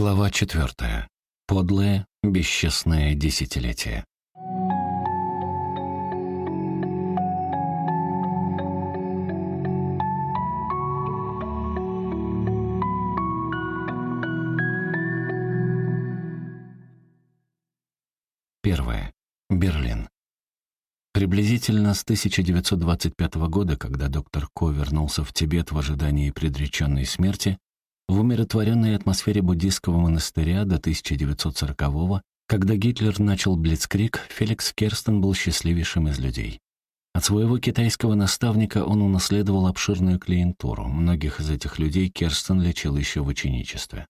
Глава четвертая. Подлое, бесчестное десятилетие. Первое. Берлин. Приблизительно с 1925 года, когда доктор Ко вернулся в Тибет в ожидании предреченной смерти, в умиротворенной атмосфере буддийского монастыря до 1940-го, когда Гитлер начал Блицкрик, Феликс Керстен был счастливейшим из людей. От своего китайского наставника он унаследовал обширную клиентуру. Многих из этих людей Керстен лечил еще в ученичестве.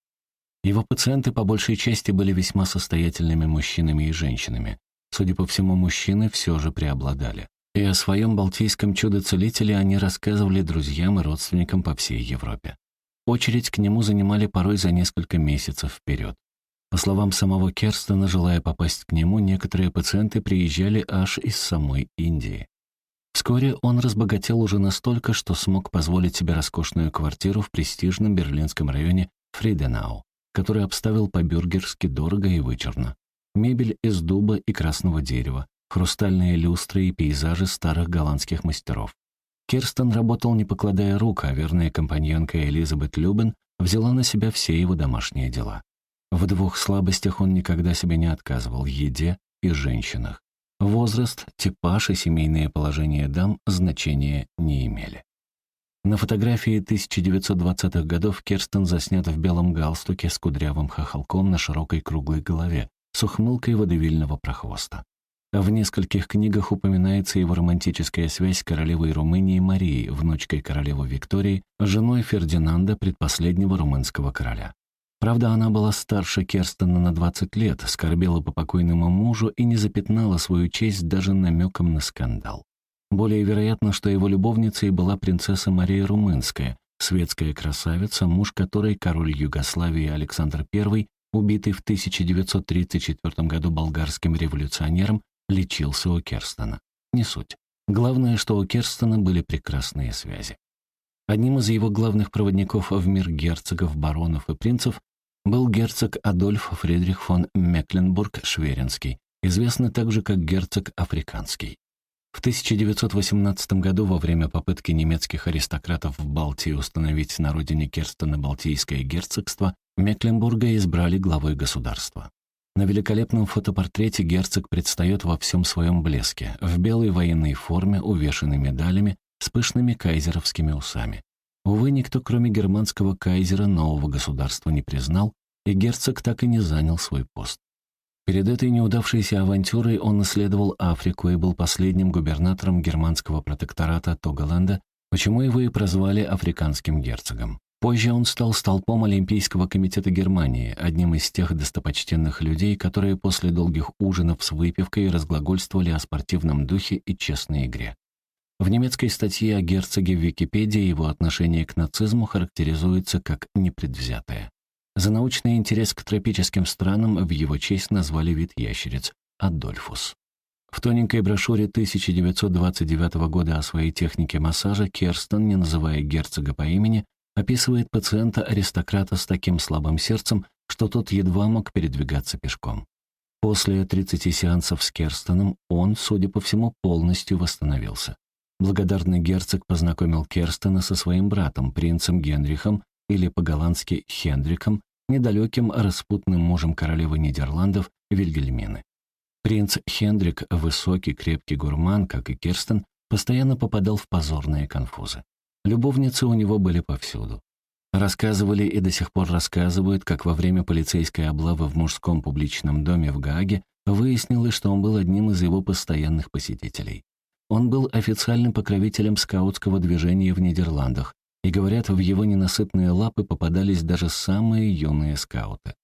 Его пациенты по большей части были весьма состоятельными мужчинами и женщинами. Судя по всему, мужчины все же преобладали. И о своем балтийском чудо-целителе они рассказывали друзьям и родственникам по всей Европе. Очередь к нему занимали порой за несколько месяцев вперед. По словам самого Керстена, желая попасть к нему, некоторые пациенты приезжали аж из самой Индии. Вскоре он разбогател уже настолько, что смог позволить себе роскошную квартиру в престижном берлинском районе Фриденау, который обставил по-бюргерски дорого и вычурно. Мебель из дуба и красного дерева, хрустальные люстры и пейзажи старых голландских мастеров. Кирстен работал не покладая рук, а верная компаньонка Элизабет Любен взяла на себя все его домашние дела. В двух слабостях он никогда себе не отказывал — еде и женщинах. Возраст, типаж и семейное положение дам значения не имели. На фотографии 1920-х годов Керстен заснят в белом галстуке с кудрявым хохолком на широкой круглой голове, с ухмылкой водевильного прохвоста. В нескольких книгах упоминается его романтическая связь с королевой Румынии Марией, внучкой королевы Виктории, женой Фердинанда, предпоследнего румынского короля. Правда, она была старше Керстена на 20 лет, скорбела по покойному мужу и не запятнала свою честь даже намеком на скандал. Более вероятно, что его любовницей была принцесса Мария Румынская, светская красавица, муж которой, король Югославии Александр I, убитый в 1934 году болгарским революционером, лечился у Керстена. Не суть. Главное, что у Керстена были прекрасные связи. Одним из его главных проводников в мир герцогов, баронов и принцев был герцог Адольф Фридрих фон Мекленбург-Шверинский, известный также как герцог Африканский. В 1918 году во время попытки немецких аристократов в Балтии установить на родине Керстена Балтийское герцогство, Мекленбурга избрали главой государства. На великолепном фотопортрете герцог предстает во всем своем блеске, в белой военной форме, увешанной медалями, с пышными кайзеровскими усами. Увы, никто, кроме германского кайзера, нового государства не признал, и герцог так и не занял свой пост. Перед этой неудавшейся авантюрой он наследовал Африку и был последним губернатором германского протектората Тоголанда, почему его и прозвали африканским герцогом. Позже он стал столпом Олимпийского комитета Германии, одним из тех достопочтенных людей, которые после долгих ужинов с выпивкой разглагольствовали о спортивном духе и честной игре. В немецкой статье о герцоге в Википедии его отношение к нацизму характеризуется как непредвзятое. За научный интерес к тропическим странам в его честь назвали вид ящериц – Адольфус. В тоненькой брошюре 1929 года о своей технике массажа Керстен, не называя герцога по имени, описывает пациента-аристократа с таким слабым сердцем, что тот едва мог передвигаться пешком. После 30 сеансов с Керстоном он, судя по всему, полностью восстановился. Благодарный герцог познакомил Керстена со своим братом, принцем Генрихом, или по-голландски Хендриком, недалеким распутным мужем королевы Нидерландов Вильгельмины. Принц Хендрик, высокий, крепкий гурман, как и Керстен, постоянно попадал в позорные конфузы. Любовницы у него были повсюду. Рассказывали и до сих пор рассказывают, как во время полицейской облавы в мужском публичном доме в Гааге выяснилось, что он был одним из его постоянных посетителей. Он был официальным покровителем скаутского движения в Нидерландах, и, говорят, в его ненасытные лапы попадались даже самые юные скауты.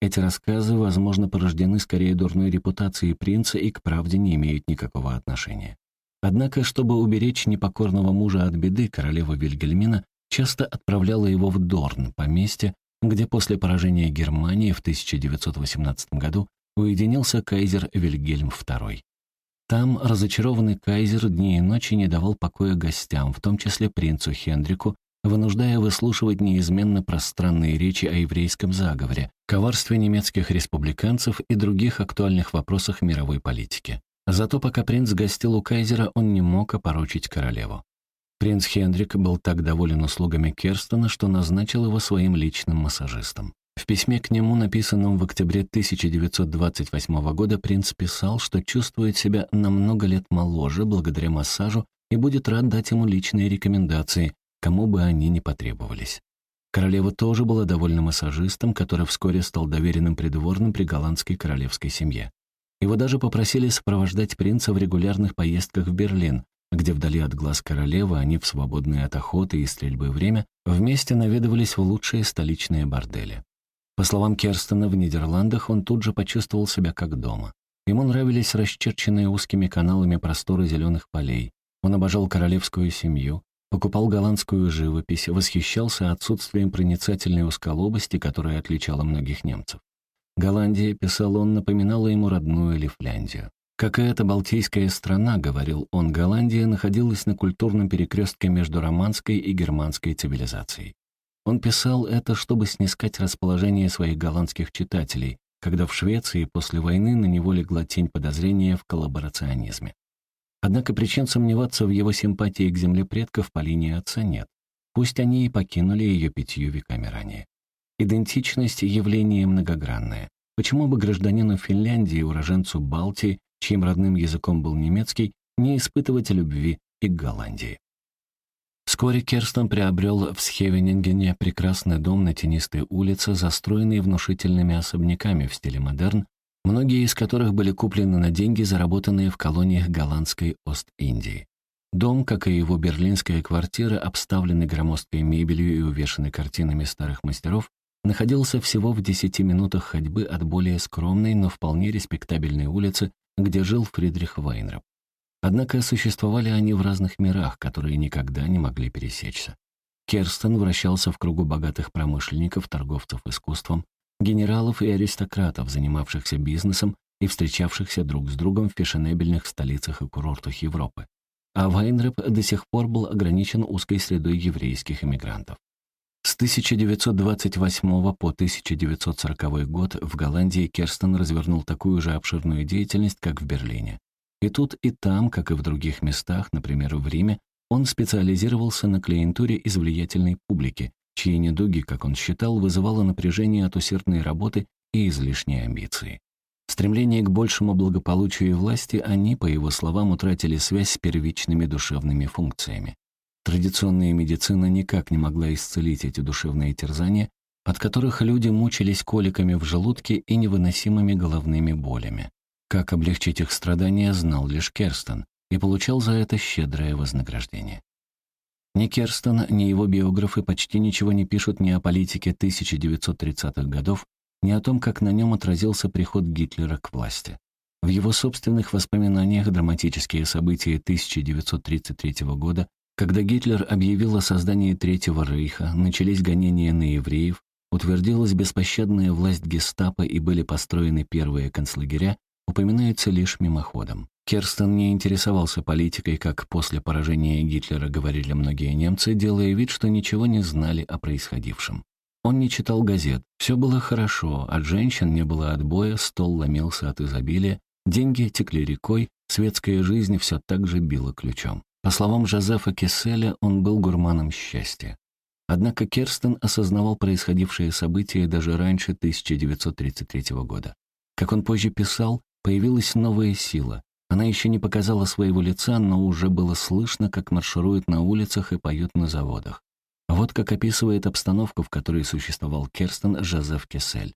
Эти рассказы, возможно, порождены скорее дурной репутацией принца и к правде не имеют никакого отношения. Однако, чтобы уберечь непокорного мужа от беды, королева Вильгельмина часто отправляла его в Дорн, поместье, где после поражения Германии в 1918 году уединился кайзер Вильгельм II. Там разочарованный кайзер дни и ночи не давал покоя гостям, в том числе принцу Хендрику, вынуждая выслушивать неизменно пространные речи о еврейском заговоре, коварстве немецких республиканцев и других актуальных вопросах мировой политики. Зато пока принц гостил у кайзера, он не мог опорочить королеву. Принц Хендрик был так доволен услугами Керстона, что назначил его своим личным массажистом. В письме к нему, написанном в октябре 1928 года, принц писал, что чувствует себя на много лет моложе благодаря массажу и будет рад дать ему личные рекомендации, кому бы они ни потребовались. Королева тоже была довольна массажистом, который вскоре стал доверенным придворным при голландской королевской семье. Его даже попросили сопровождать принца в регулярных поездках в Берлин, где вдали от глаз королевы они в свободное от охоты и стрельбы время вместе наведывались в лучшие столичные бордели. По словам Керстена, в Нидерландах он тут же почувствовал себя как дома. Ему нравились расчерченные узкими каналами просторы зеленых полей. Он обожал королевскую семью, покупал голландскую живопись, восхищался отсутствием проницательной узколобости, которая отличала многих немцев. Голландия, писал он, напоминала ему родную Лифляндию. Как и эта балтийская страна, говорил он, Голландия находилась на культурном перекрестке между романской и германской цивилизацией. Он писал это, чтобы снискать расположение своих голландских читателей, когда в Швеции после войны на него легла тень подозрения в коллаборационизме. Однако причин сомневаться в его симпатии к земле предков по линии отца нет. Пусть они и покинули ее пятью веками ранее. Идентичность — явление многогранное. Почему бы гражданину Финляндии, уроженцу Балтии, чьим родным языком был немецкий, не испытывать любви и к Голландии. Вскоре Керстен приобрел в Схевенингене прекрасный дом на тенистой улице, застроенный внушительными особняками в стиле модерн, многие из которых были куплены на деньги, заработанные в колониях голландской Ост-Индии. Дом, как и его берлинская квартира, обставленный громоздкой мебелью и увешанный картинами старых мастеров, находился всего в десяти минутах ходьбы от более скромной, но вполне респектабельной улицы где жил Фридрих Вайнрап. Однако существовали они в разных мирах, которые никогда не могли пересечься. Керстен вращался в кругу богатых промышленников, торговцев искусством, генералов и аристократов, занимавшихся бизнесом и встречавшихся друг с другом в фешенебельных столицах и курортах Европы. А Вайнреп до сих пор был ограничен узкой средой еврейских эмигрантов. С 1928 по 1940 год в Голландии Керстен развернул такую же обширную деятельность, как в Берлине. И тут, и там, как и в других местах, например, в Риме, он специализировался на клиентуре из влиятельной публики, чьи недуги, как он считал, вызывало напряжение от усердной работы и излишней амбиции. Стремление к большему благополучию и власти они, по его словам, утратили связь с первичными душевными функциями. Традиционная медицина никак не могла исцелить эти душевные терзания, от которых люди мучились коликами в желудке и невыносимыми головными болями. Как облегчить их страдания, знал лишь Керстен и получал за это щедрое вознаграждение. Ни Керстен, ни его биографы почти ничего не пишут ни о политике 1930-х годов, ни о том, как на нем отразился приход Гитлера к власти. В его собственных воспоминаниях драматические события 1933 года когда Гитлер объявил о создании Третьего Рейха, начались гонения на евреев, утвердилась беспощадная власть гестапо и были построены первые концлагеря, упоминается лишь мимоходом. Керстен не интересовался политикой, как после поражения Гитлера говорили многие немцы, делая вид, что ничего не знали о происходившем. Он не читал газет. Все было хорошо, от женщин не было отбоя, стол ломился от изобилия, деньги текли рекой, светская жизнь все так же била ключом. По словам Жозефа Кесселя, он был гурманом счастья. Однако Керстен осознавал происходившие события даже раньше 1933 года. Как он позже писал, появилась новая сила. Она еще не показала своего лица, но уже было слышно, как маршируют на улицах и поют на заводах. Вот как описывает обстановку, в которой существовал Керстен Жозеф Кессель.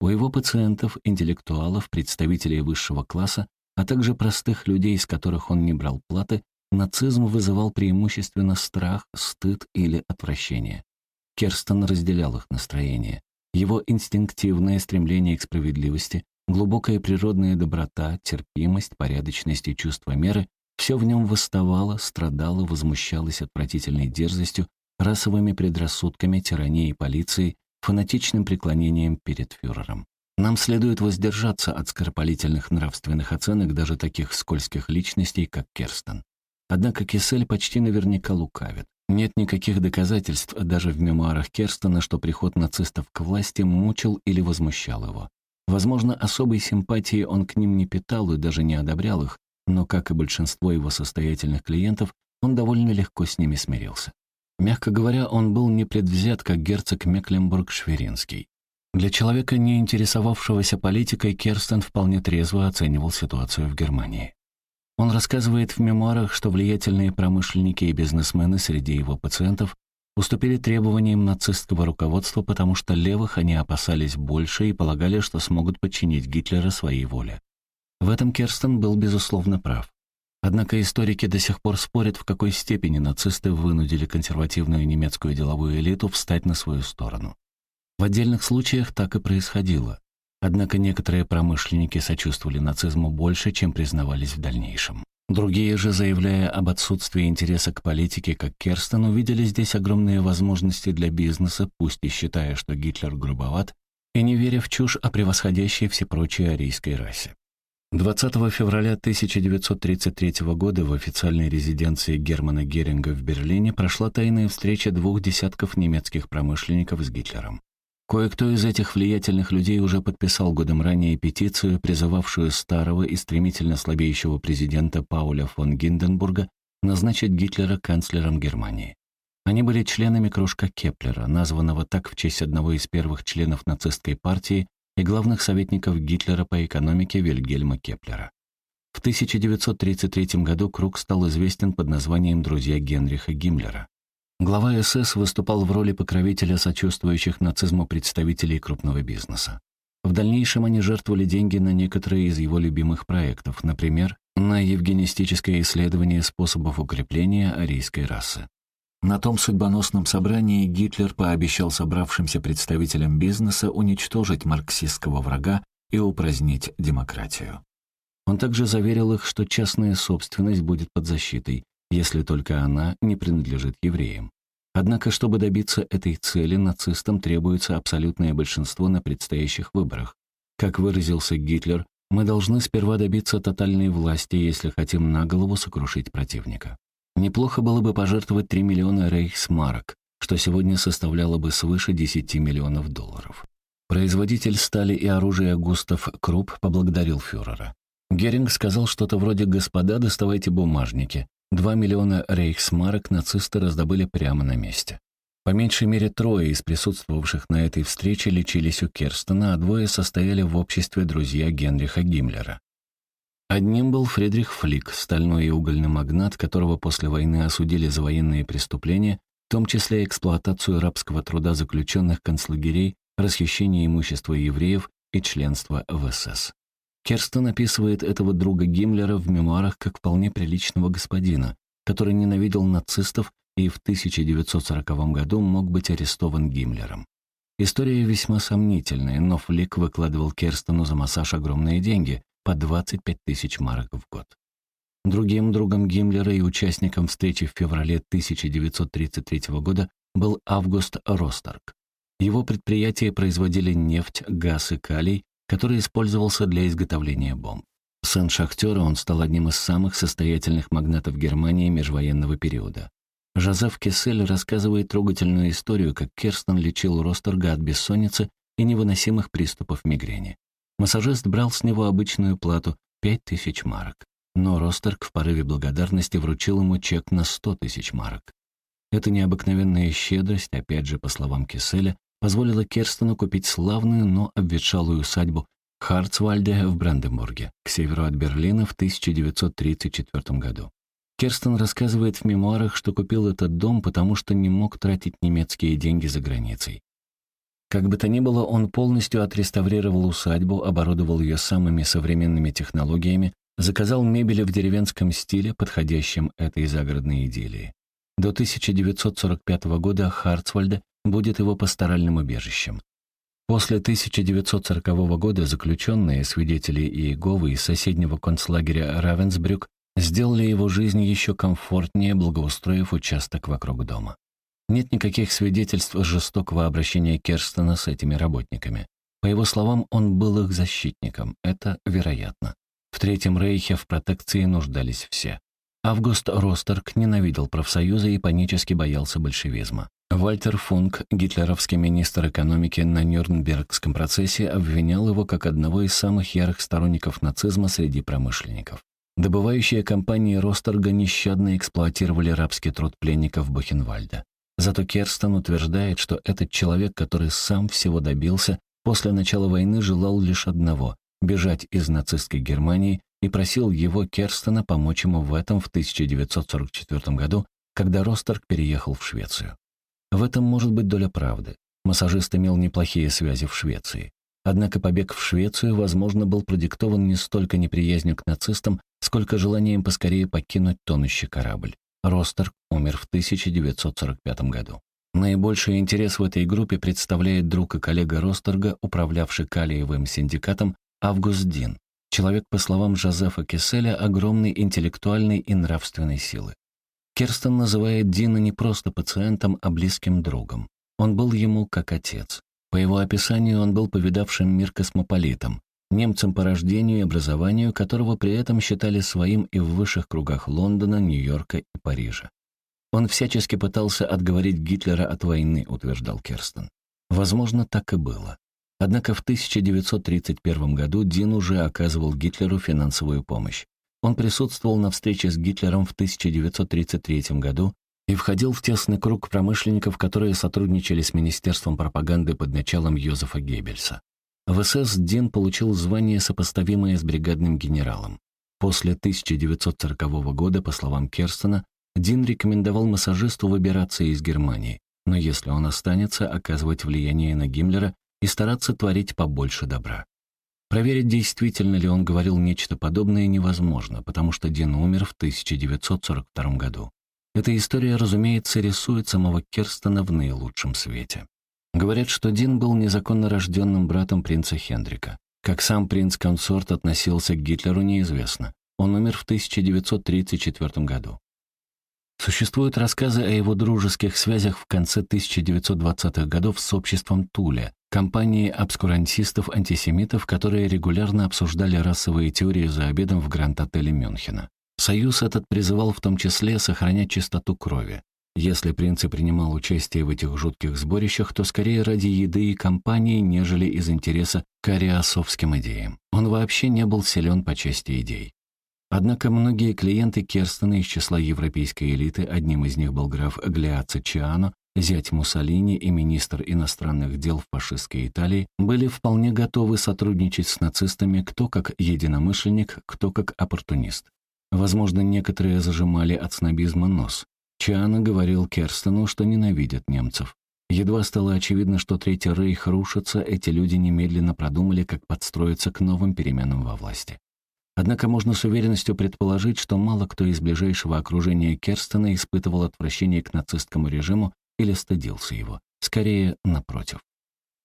У его пациентов, интеллектуалов, представителей высшего класса, а также простых людей, из которых он не брал платы, Нацизм вызывал преимущественно страх, стыд или отвращение. Керстен разделял их настроение. Его инстинктивное стремление к справедливости, глубокая природная доброта, терпимость, порядочность и чувство меры — все в нем восставало, страдало, возмущалось отвратительной дерзостью, расовыми предрассудками, тиранией полиции, фанатичным преклонением перед фюрером. Нам следует воздержаться от скоропалительных нравственных оценок даже таких скользких личностей, как Керстен. Однако Кисель почти наверняка лукавит. Нет никаких доказательств даже в мемуарах Керстена, что приход нацистов к власти мучил или возмущал его. Возможно, особой симпатии он к ним не питал и даже не одобрял их, но, как и большинство его состоятельных клиентов, он довольно легко с ними смирился. Мягко говоря, он был непредвзят, как герцог Мекленбург-Шверинский. Для человека, не интересовавшегося политикой, Керстен вполне трезво оценивал ситуацию в Германии. Он рассказывает в мемуарах, что влиятельные промышленники и бизнесмены среди его пациентов уступили требованиям нацистского руководства, потому что левых они опасались больше и полагали, что смогут подчинить Гитлера своей воле. В этом Керстен был, безусловно, прав. Однако историки до сих пор спорят, в какой степени нацисты вынудили консервативную немецкую деловую элиту встать на свою сторону. В отдельных случаях так и происходило. Однако некоторые промышленники сочувствовали нацизму больше, чем признавались в дальнейшем. Другие же, заявляя об отсутствии интереса к политике, как Керстен, увидели здесь огромные возможности для бизнеса, пусть и считая, что Гитлер грубоват, и не веря в чушь о превосходящей все прочие арийской расе. 20 февраля 1933 года в официальной резиденции Германа Геринга в Берлине прошла тайная встреча двух десятков немецких промышленников с Гитлером. Кое-кто из этих влиятельных людей уже подписал годом ранее петицию, призывавшую старого и стремительно слабеющего президента Пауля фон Гинденбурга назначить Гитлера канцлером Германии. Они были членами кружка Кеплера, названного так в честь одного из первых членов нацистской партии и главных советников Гитлера по экономике Вильгельма Кеплера. В 1933 году круг стал известен под названием «Друзья Генриха Гиммлера». Глава СС выступал в роли покровителя сочувствующих нацизму представителей крупного бизнеса. В дальнейшем они жертвовали деньги на некоторые из его любимых проектов, например, на евгенистическое исследование способов укрепления арийской расы. На том судьбоносном собрании Гитлер пообещал собравшимся представителям бизнеса уничтожить марксистского врага и упразднить демократию. Он также заверил их, что частная собственность будет под защитой, если только она не принадлежит евреям. Однако, чтобы добиться этой цели, нацистам требуется абсолютное большинство на предстоящих выборах. Как выразился Гитлер, мы должны сперва добиться тотальной власти, если хотим на голову сокрушить противника. Неплохо было бы пожертвовать 3 миллиона рейхсмарок, что сегодня составляло бы свыше 10 миллионов долларов. Производитель стали и оружия Густав Круп поблагодарил фюрера. Геринг сказал что-то вроде «Господа, доставайте бумажники. Два миллиона рейхсмарок нацисты раздобыли прямо на месте. По меньшей мере трое из присутствовавших на этой встрече лечились у Керстена, а двое состояли в обществе друзья Генриха Гиммлера. Одним был Фридрих Флик, стальной и угольный магнат, которого после войны осудили за военные преступления, в том числе эксплуатацию рабского труда заключенных концлагерей, расхищение имущества евреев и членство в СС. Керстен описывает этого друга Гиммлера в мемуарах как вполне приличного господина, который ненавидел нацистов и в 1940 году мог быть арестован Гиммлером. История весьма сомнительная, но Флик выкладывал Керстену за массаж огромные деньги, по 25 тысяч марок в год. Другим другом Гиммлера и участником встречи в феврале 1933 года был Август Ростерк. Его предприятия производили нефть, газ и калий, который использовался для изготовления бомб. Сын шахтера он стал одним из самых состоятельных магнатов Германии межвоенного периода. Жозеф Кессель рассказывает трогательную историю, как Керстен лечил Ростерга от бессонницы и невыносимых приступов мигрени. Массажист брал с него обычную плату — 5000 марок. Но Ростерг в порыве благодарности вручил ему чек на 100 тысяч марок. Эта необыкновенная щедрость, опять же, по словам Кесселя, позволила Керстену купить славную, но обветшалую усадьбу Харцвальде в Бранденбурге, к северу от Берлина в 1934 году. Керстен рассказывает в мемуарах, что купил этот дом, потому что не мог тратить немецкие деньги за границей. Как бы то ни было, он полностью отреставрировал усадьбу, оборудовал ее самыми современными технологиями, заказал мебель в деревенском стиле, подходящем этой загородной идиллии. До 1945 года Харцвальде будет его пасторальным убежищем. После 1940 года заключенные, свидетели Иеговы из соседнего концлагеря Равенсбрюк сделали его жизнь еще комфортнее, благоустроив участок вокруг дома. Нет никаких свидетельств жестокого обращения Керстена с этими работниками. По его словам, он был их защитником. Это вероятно. В Третьем Рейхе в протекции нуждались все. Август Ростерк ненавидел профсоюзы и панически боялся большевизма. Вальтер Функ, гитлеровский министр экономики на Нюрнбергском процессе, обвинял его как одного из самых ярых сторонников нацизма среди промышленников. Добывающие компании Ростерга нещадно эксплуатировали рабский труд пленников Бухенвальда. Зато Керстен утверждает, что этот человек, который сам всего добился, после начала войны желал лишь одного — бежать из нацистской Германии и просил его, Керстена, помочь ему в этом в 1944 году, когда Ростерг переехал в Швецию. В этом может быть доля правды. Массажист имел неплохие связи в Швеции. Однако побег в Швецию, возможно, был продиктован не столько неприязнью к нацистам, сколько желанием поскорее покинуть тонущий корабль. Ростерг умер в 1945 году. Наибольший интерес в этой группе представляет друг и коллега Ростерга, управлявший Калиевым синдикатом, Август Дин, человек, по словам Жозефа Кесселя, огромной интеллектуальной и нравственной силы. Керстен называет Дина не просто пациентом, а близким другом. Он был ему как отец. По его описанию, он был повидавшим мир космополитом, немцем по рождению и образованию, которого при этом считали своим и в высших кругах Лондона, Нью-Йорка и Парижа. Он всячески пытался отговорить Гитлера от войны, утверждал Керстен. Возможно, так и было. Однако в 1931 году Дин уже оказывал Гитлеру финансовую помощь. Он присутствовал на встрече с Гитлером в 1933 году и входил в тесный круг промышленников, которые сотрудничали с Министерством пропаганды под началом Йозефа Геббельса. В СС Дин получил звание, сопоставимое с бригадным генералом. После 1940 года, по словам Керстена, Дин рекомендовал массажисту выбираться из Германии, но если он останется, оказывать влияние на Гиммлера и стараться творить побольше добра. Проверить, действительно ли он говорил нечто подобное, невозможно, потому что Дин умер в 1942 году. Эта история, разумеется, рисует самого Керстена в наилучшем свете. Говорят, что Дин был незаконно рожденным братом принца Хендрика. Как сам принц-консорт относился к Гитлеру, неизвестно. Он умер в 1934 году. Существуют рассказы о его дружеских связях в конце 1920-х годов с обществом Туля, компанией обскурантистов-антисемитов, которые регулярно обсуждали расовые теории за обедом в Гранд-отеле Мюнхена. Союз этот призывал в том числе сохранять чистоту крови. Если принц принимал участие в этих жутких сборищах, то скорее ради еды и компании, нежели из интереса к ариасовским идеям. Он вообще не был силен по части идей. Однако многие клиенты Керстена из числа европейской элиты, одним из них был граф Глиаци Чиано, зять Муссолини и министр иностранных дел фашистской Италии, были вполне готовы сотрудничать с нацистами кто как единомышленник, кто как оппортунист. Возможно, некоторые зажимали от снобизма нос. Чиано говорил Керстену, что ненавидят немцев. Едва стало очевидно, что Третий Рейх рушится, эти люди немедленно продумали, как подстроиться к новым переменам во власти. Однако можно с уверенностью предположить, что мало кто из ближайшего окружения Керстена испытывал отвращение к нацистскому режиму или стыдился его. Скорее, напротив.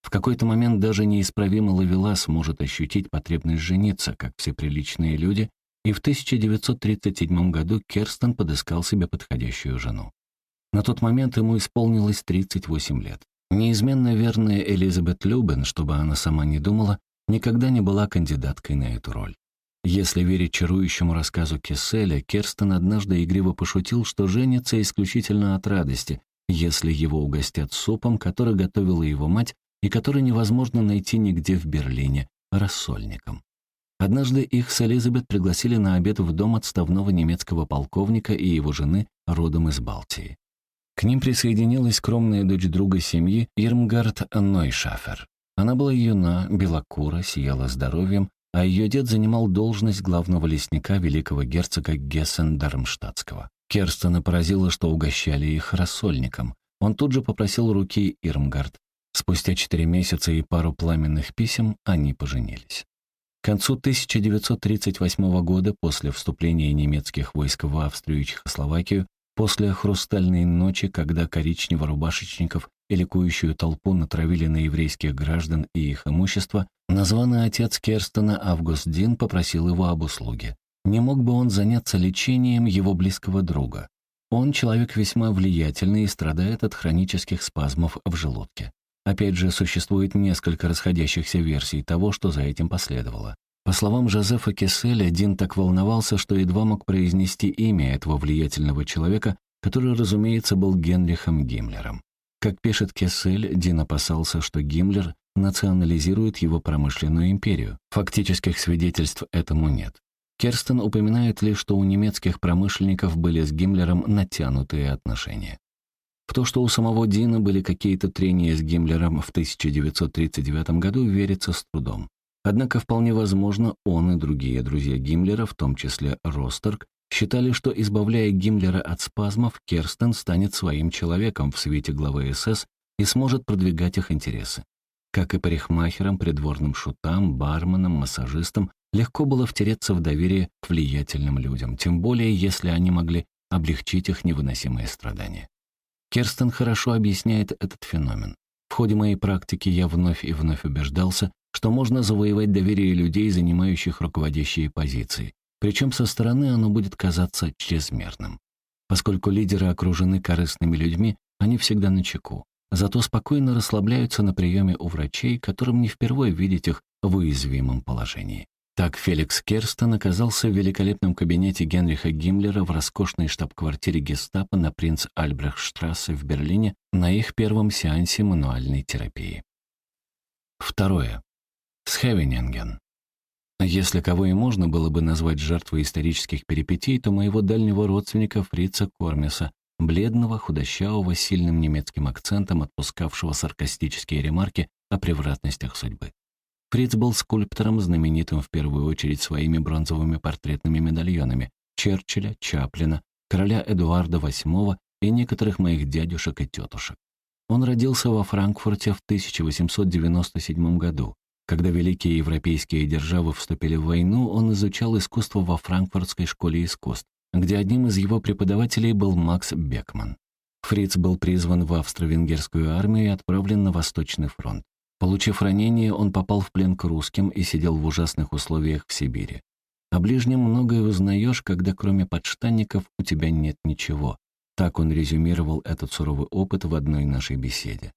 В какой-то момент даже неисправимый Лавелас может ощутить потребность жениться, как все приличные люди, и в 1937 году Керстен подыскал себе подходящую жену. На тот момент ему исполнилось 38 лет. Неизменно верная Элизабет Любен, чтобы она сама не думала, никогда не была кандидаткой на эту роль. Если верить чарующему рассказу Кесселя, Керстен однажды игриво пошутил, что женится исключительно от радости, если его угостят супом, который готовила его мать и который невозможно найти нигде в Берлине, рассольником. Однажды их с Элизабет пригласили на обед в дом отставного немецкого полковника и его жены, родом из Балтии. К ним присоединилась скромная дочь друга семьи Ирмгард Нойшафер. Она была юна, белокура, сияла здоровьем, а ее дед занимал должность главного лесника великого герцога Гессен-Дармштадтского. Керстена поразило, что угощали их рассольником. Он тут же попросил руки Ирмгард. Спустя четыре месяца и пару пламенных писем они поженились. К концу 1938 года, после вступления немецких войск в Австрию и Чехословакию, после «Хрустальной ночи», когда коричнево-рубашечников и ликующую толпу натравили на еврейских граждан и их имущество, названный отец Керстена Август Дин попросил его об услуге. Не мог бы он заняться лечением его близкого друга? Он человек весьма влиятельный и страдает от хронических спазмов в желудке. Опять же, существует несколько расходящихся версий того, что за этим последовало. По словам Жозефа Кесселя, Дин так волновался, что едва мог произнести имя этого влиятельного человека, который, разумеется, был Генрихом Гиммлером. Как пишет Кессель, Дин опасался, что Гиммлер национализирует его промышленную империю. Фактических свидетельств этому нет. Керстен упоминает лишь, что у немецких промышленников были с Гиммлером натянутые отношения. В то, что у самого Дина были какие-то трения с Гиммлером в 1939 году, верится с трудом. Однако вполне возможно, он и другие друзья Гиммлера, в том числе Ростерк, считали, что, избавляя Гиммлера от спазмов, Керстен станет своим человеком в свете главы СС и сможет продвигать их интересы. Как и парикмахерам, придворным шутам, барменам, массажистам, легко было втереться в доверие к влиятельным людям, тем более если они могли облегчить их невыносимые страдания. Керстен хорошо объясняет этот феномен. В ходе моей практики я вновь и вновь убеждался, что можно завоевать доверие людей, занимающих руководящие позиции, причем со стороны оно будет казаться чрезмерным. Поскольку лидеры окружены корыстными людьми, они всегда на чеку. Зато спокойно расслабляются на приеме у врачей, которым не впервые видеть их в уязвимом положении. Так Феликс Керстен оказался в великолепном кабинете Генриха Гиммлера в роскошной штаб-квартире гестапо на принц Альбрехтштрассе в Берлине на их первом сеансе мануальной терапии. Второе. Схевенинген. Если кого и можно было бы назвать жертвой исторических перипетий, то моего дальнего родственника Фрица Кормиса, бледного, худощавого, сильным немецким акцентом, отпускавшего саркастические ремарки о превратностях судьбы. Фриц был скульптором, знаменитым в первую очередь своими бронзовыми портретными медальонами Черчилля, Чаплина, короля Эдуарда VIII и некоторых моих дядюшек и тетушек. Он родился во Франкфурте в 1897 году. Когда великие европейские державы вступили в войну, он изучал искусство во Франкфуртской школе искусств, где одним из его преподавателей был Макс Бекман. Фриц был призван в австро-венгерскую армию и отправлен на Восточный фронт. Получив ранение, он попал в плен к русским и сидел в ужасных условиях в Сибири. О ближнем многое узнаешь, когда кроме подштанников у тебя нет ничего. Так он резюмировал этот суровый опыт в одной нашей беседе.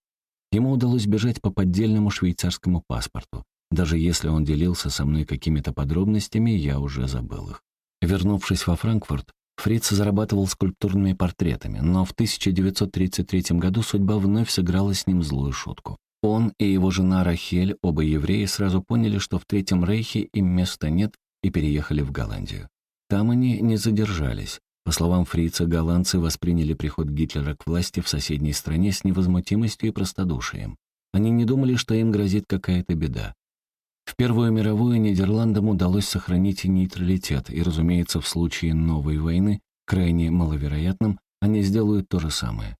Ему удалось бежать по поддельному швейцарскому паспорту. Даже если он делился со мной какими-то подробностями, я уже забыл их. Вернувшись во Франкфурт, Фриц зарабатывал скульптурными портретами, но в 1933 году судьба вновь сыграла с ним злую шутку. Он и его жена Рахель, оба евреи, сразу поняли, что в Третьем Рейхе им места нет, и переехали в Голландию. Там они не задержались, по словам Фрица, голландцы восприняли приход Гитлера к власти в соседней стране с невозмутимостью и простодушием. Они не думали, что им грозит какая-то беда. В Первую мировую Нидерландам удалось сохранить нейтралитет, и, разумеется, в случае новой войны, крайне маловероятным, они сделают то же самое.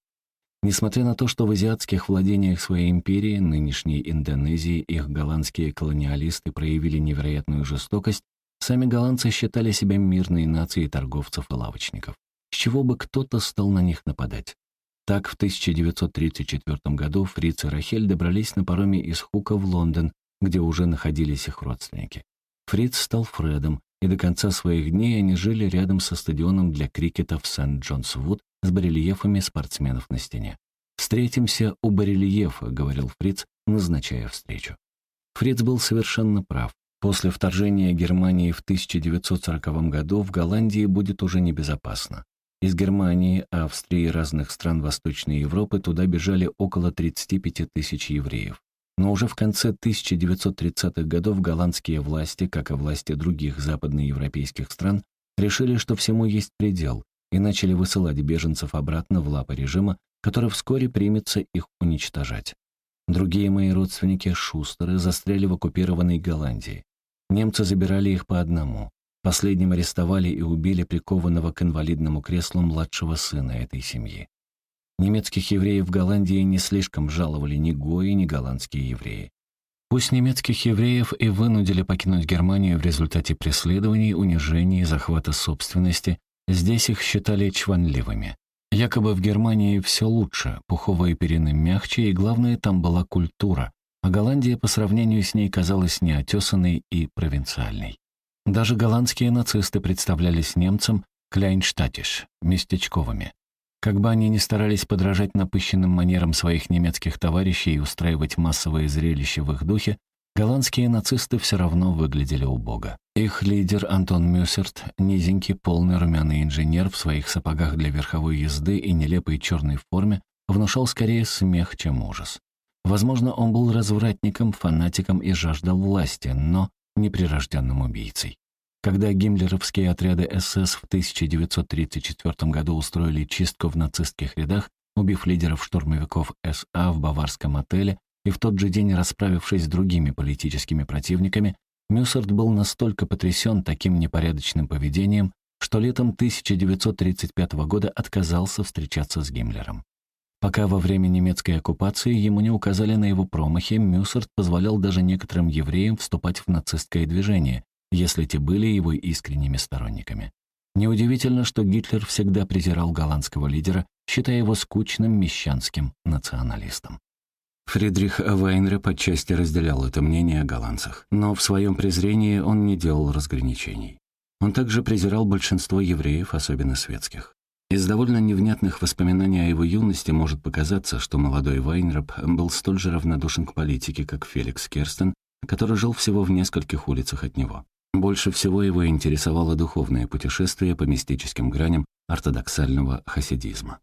Несмотря на то, что в азиатских владениях своей империи, нынешней Индонезии, их голландские колониалисты проявили невероятную жестокость, Сами голландцы считали себя мирной нацией торговцев и лавочников. С чего бы кто-то стал на них нападать? Так, в 1934 году Фриц и Рахель добрались на пароме из Хука в Лондон, где уже находились их родственники. Фриц стал Фредом, и до конца своих дней они жили рядом со стадионом для крикета в Сент-Джонс-Вуд с барельефами спортсменов на стене. «Встретимся у барельефа», — говорил Фриц, назначая встречу. Фриц был совершенно прав. После вторжения Германии в 1940 году в Голландии будет уже небезопасно. Из Германии, Австрии и разных стран Восточной Европы туда бежали около 35 тысяч евреев. Но уже в конце 1930-х годов голландские власти, как и власти других западноевропейских стран, решили, что всему есть предел, и начали высылать беженцев обратно в лапы режима, который вскоре примется их уничтожать. Другие мои родственники, шустеры, застряли в оккупированной Голландии. Немцы забирали их по одному. Последним арестовали и убили прикованного к инвалидному креслу младшего сына этой семьи. Немецких евреев в Голландии не слишком жаловали ни гои, ни голландские евреи. Пусть немецких евреев и вынудили покинуть Германию в результате преследований, унижений, захвата собственности, здесь их считали чванливыми. Якобы в Германии все лучше, пуховые перины мягче, и главное, там была культура, а Голландия по сравнению с ней казалась неотесанной и провинциальной. Даже голландские нацисты представлялись немцам кляйнштатиш, местечковыми. Как бы они ни старались подражать напыщенным манерам своих немецких товарищей и устраивать массовые зрелища в их духе, Голландские нацисты все равно выглядели убого. Их лидер Антон Мюссерт, низенький, полный румяный инженер в своих сапогах для верховой езды и нелепой черной форме, внушал скорее смех, чем ужас. Возможно, он был развратником, фанатиком и жаждал власти, но не прирожденным убийцей. Когда гиммлеровские отряды СС в 1934 году устроили чистку в нацистских рядах, убив лидеров штурмовиков СА в баварском отеле, и в тот же день расправившись с другими политическими противниками, Мюссерт был настолько потрясен таким непорядочным поведением, что летом 1935 года отказался встречаться с Гиммлером. Пока во время немецкой оккупации ему не указали на его промахи, Мюссерт позволял даже некоторым евреям вступать в нацистское движение, если те были его искренними сторонниками. Неудивительно, что Гитлер всегда презирал голландского лидера, считая его скучным мещанским националистом. Фридрих Вайнреп отчасти разделял это мнение о голландцах, но в своем презрении он не делал разграничений. Он также презирал большинство евреев, особенно светских. Из довольно невнятных воспоминаний о его юности может показаться, что молодой Вайнреп был столь же равнодушен к политике, как Феликс Керстен, который жил всего в нескольких улицах от него. Больше всего его интересовало духовное путешествие по мистическим граням ортодоксального хасидизма.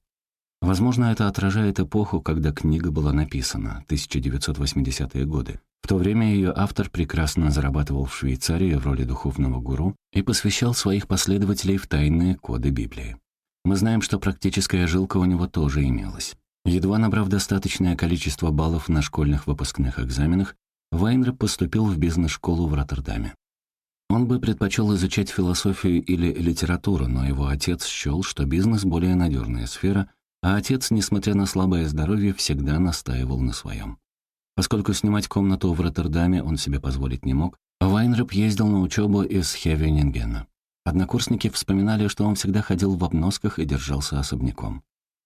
Возможно, это отражает эпоху, когда книга была написана, 1980-е годы. В то время ее автор прекрасно зарабатывал в Швейцарии в роли духовного гуру и посвящал своих последователей в тайные коды Библии. Мы знаем, что практическая жилка у него тоже имелась. Едва набрав достаточное количество баллов на школьных выпускных экзаменах, Вайнер поступил в бизнес-школу в Роттердаме. Он бы предпочел изучать философию или литературу, но его отец счел, что бизнес — более надежная сфера — а отец, несмотря на слабое здоровье, всегда настаивал на своем. Поскольку снимать комнату в Роттердаме он себе позволить не мог, Вайнреп ездил на учебу из Хевенингена. Однокурсники вспоминали, что он всегда ходил в обносках и держался особняком.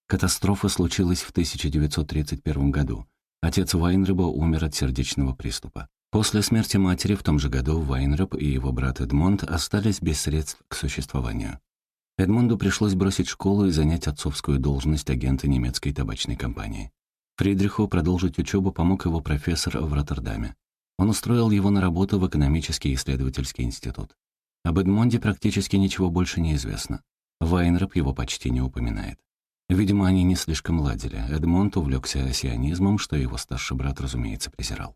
Катастрофа случилась в 1931 году. Отец Вайнреба умер от сердечного приступа. После смерти матери в том же году Вайнреб и его брат Эдмонд остались без средств к существованию. Эдмунду пришлось бросить школу и занять отцовскую должность агента немецкой табачной компании. Фридриху продолжить учебу помог его профессор в Роттердаме. Он устроил его на работу в экономический исследовательский институт. Об Эдмонде практически ничего больше не известно. Вайнреп его почти не упоминает. Видимо, они не слишком ладили. Эдмонд увлекся сионизмом, что его старший брат, разумеется, презирал.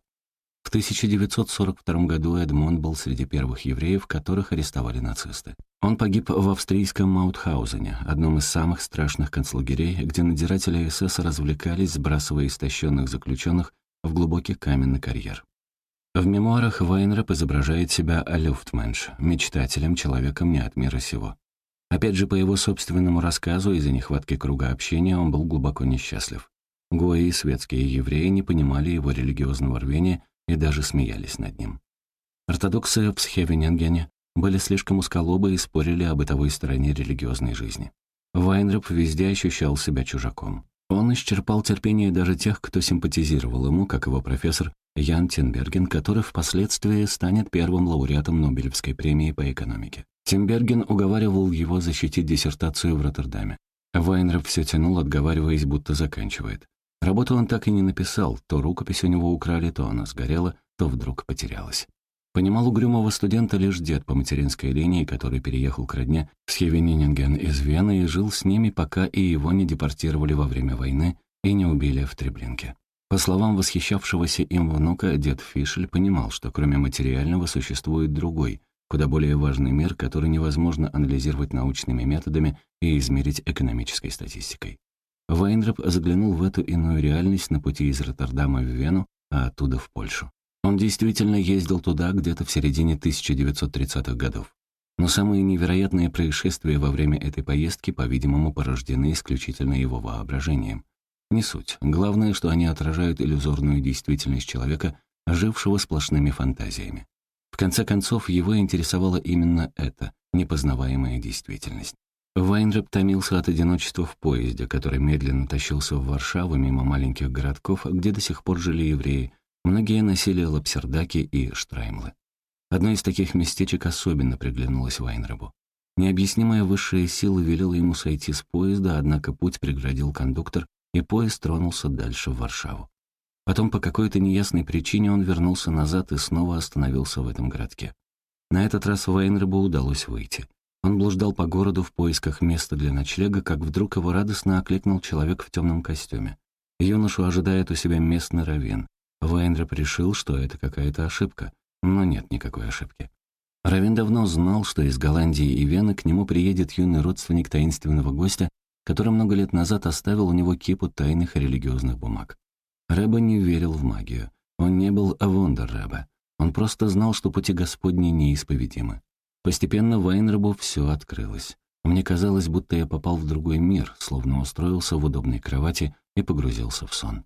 В 1942 году Эдмонд был среди первых евреев, которых арестовали нацисты. Он погиб в австрийском Маутхаузене, одном из самых страшных концлагерей, где надзиратели СС развлекались, сбрасывая истощенных заключенных в глубокий каменный карьер. В мемуарах Вайнреп изображает себя Люфтменш, мечтателем, человеком не от мира сего. Опять же, по его собственному рассказу, из-за нехватки круга общения он был глубоко несчастлив. Гои и светские евреи не понимали его религиозного рвения и даже смеялись над ним. Ортодоксы в Схевененгене были слишком узколобы и спорили о бытовой стороне религиозной жизни. Вайнреп везде ощущал себя чужаком. Он исчерпал терпение даже тех, кто симпатизировал ему, как его профессор Ян Тинберген, который впоследствии станет первым лауреатом Нобелевской премии по экономике. Тинберген уговаривал его защитить диссертацию в Роттердаме. Вайнреп все тянул, отговариваясь, будто заканчивает. Работу он так и не написал, то рукопись у него украли, то она сгорела, то вдруг потерялась. Понимал угрюмого студента лишь дед по материнской линии, который переехал к родне в Схевенининген из Вены и жил с ними, пока и его не депортировали во время войны и не убили в Треблинке. По словам восхищавшегося им внука, дед Фишель понимал, что кроме материального существует другой, куда более важный мир, который невозможно анализировать научными методами и измерить экономической статистикой. Вайнреп заглянул в эту иную реальность на пути из Роттердама в Вену, а оттуда в Польшу. Он действительно ездил туда где-то в середине 1930-х годов. Но самые невероятные происшествия во время этой поездки, по-видимому, порождены исключительно его воображением. Не суть. Главное, что они отражают иллюзорную действительность человека, жившего сплошными фантазиями. В конце концов, его интересовала именно эта непознаваемая действительность. Вайнреп томился от одиночества в поезде, который медленно тащился в Варшаву мимо маленьких городков, где до сих пор жили евреи, Многие носили лапсердаки и штраймлы. Одно из таких местечек особенно приглянулось Вайнребу. Необъяснимая высшая сила велела ему сойти с поезда, однако путь преградил кондуктор, и поезд тронулся дальше в Варшаву. Потом по какой-то неясной причине он вернулся назад и снова остановился в этом городке. На этот раз Вейнребу удалось выйти. Он блуждал по городу в поисках места для ночлега, как вдруг его радостно окликнул человек в темном костюме. Юношу ожидает у себя местный раввин. Вейнреб решил, что это какая-то ошибка, но нет никакой ошибки. Равин давно знал, что из Голландии и Вены к нему приедет юный родственник таинственного гостя, который много лет назад оставил у него кипу тайных религиозных бумаг. Рэба не верил в магию. Он не был Авондер Рэба. Он просто знал, что пути Господни неисповедимы. Постепенно Вайнребу все открылось. Мне казалось, будто я попал в другой мир, словно устроился в удобной кровати и погрузился в сон.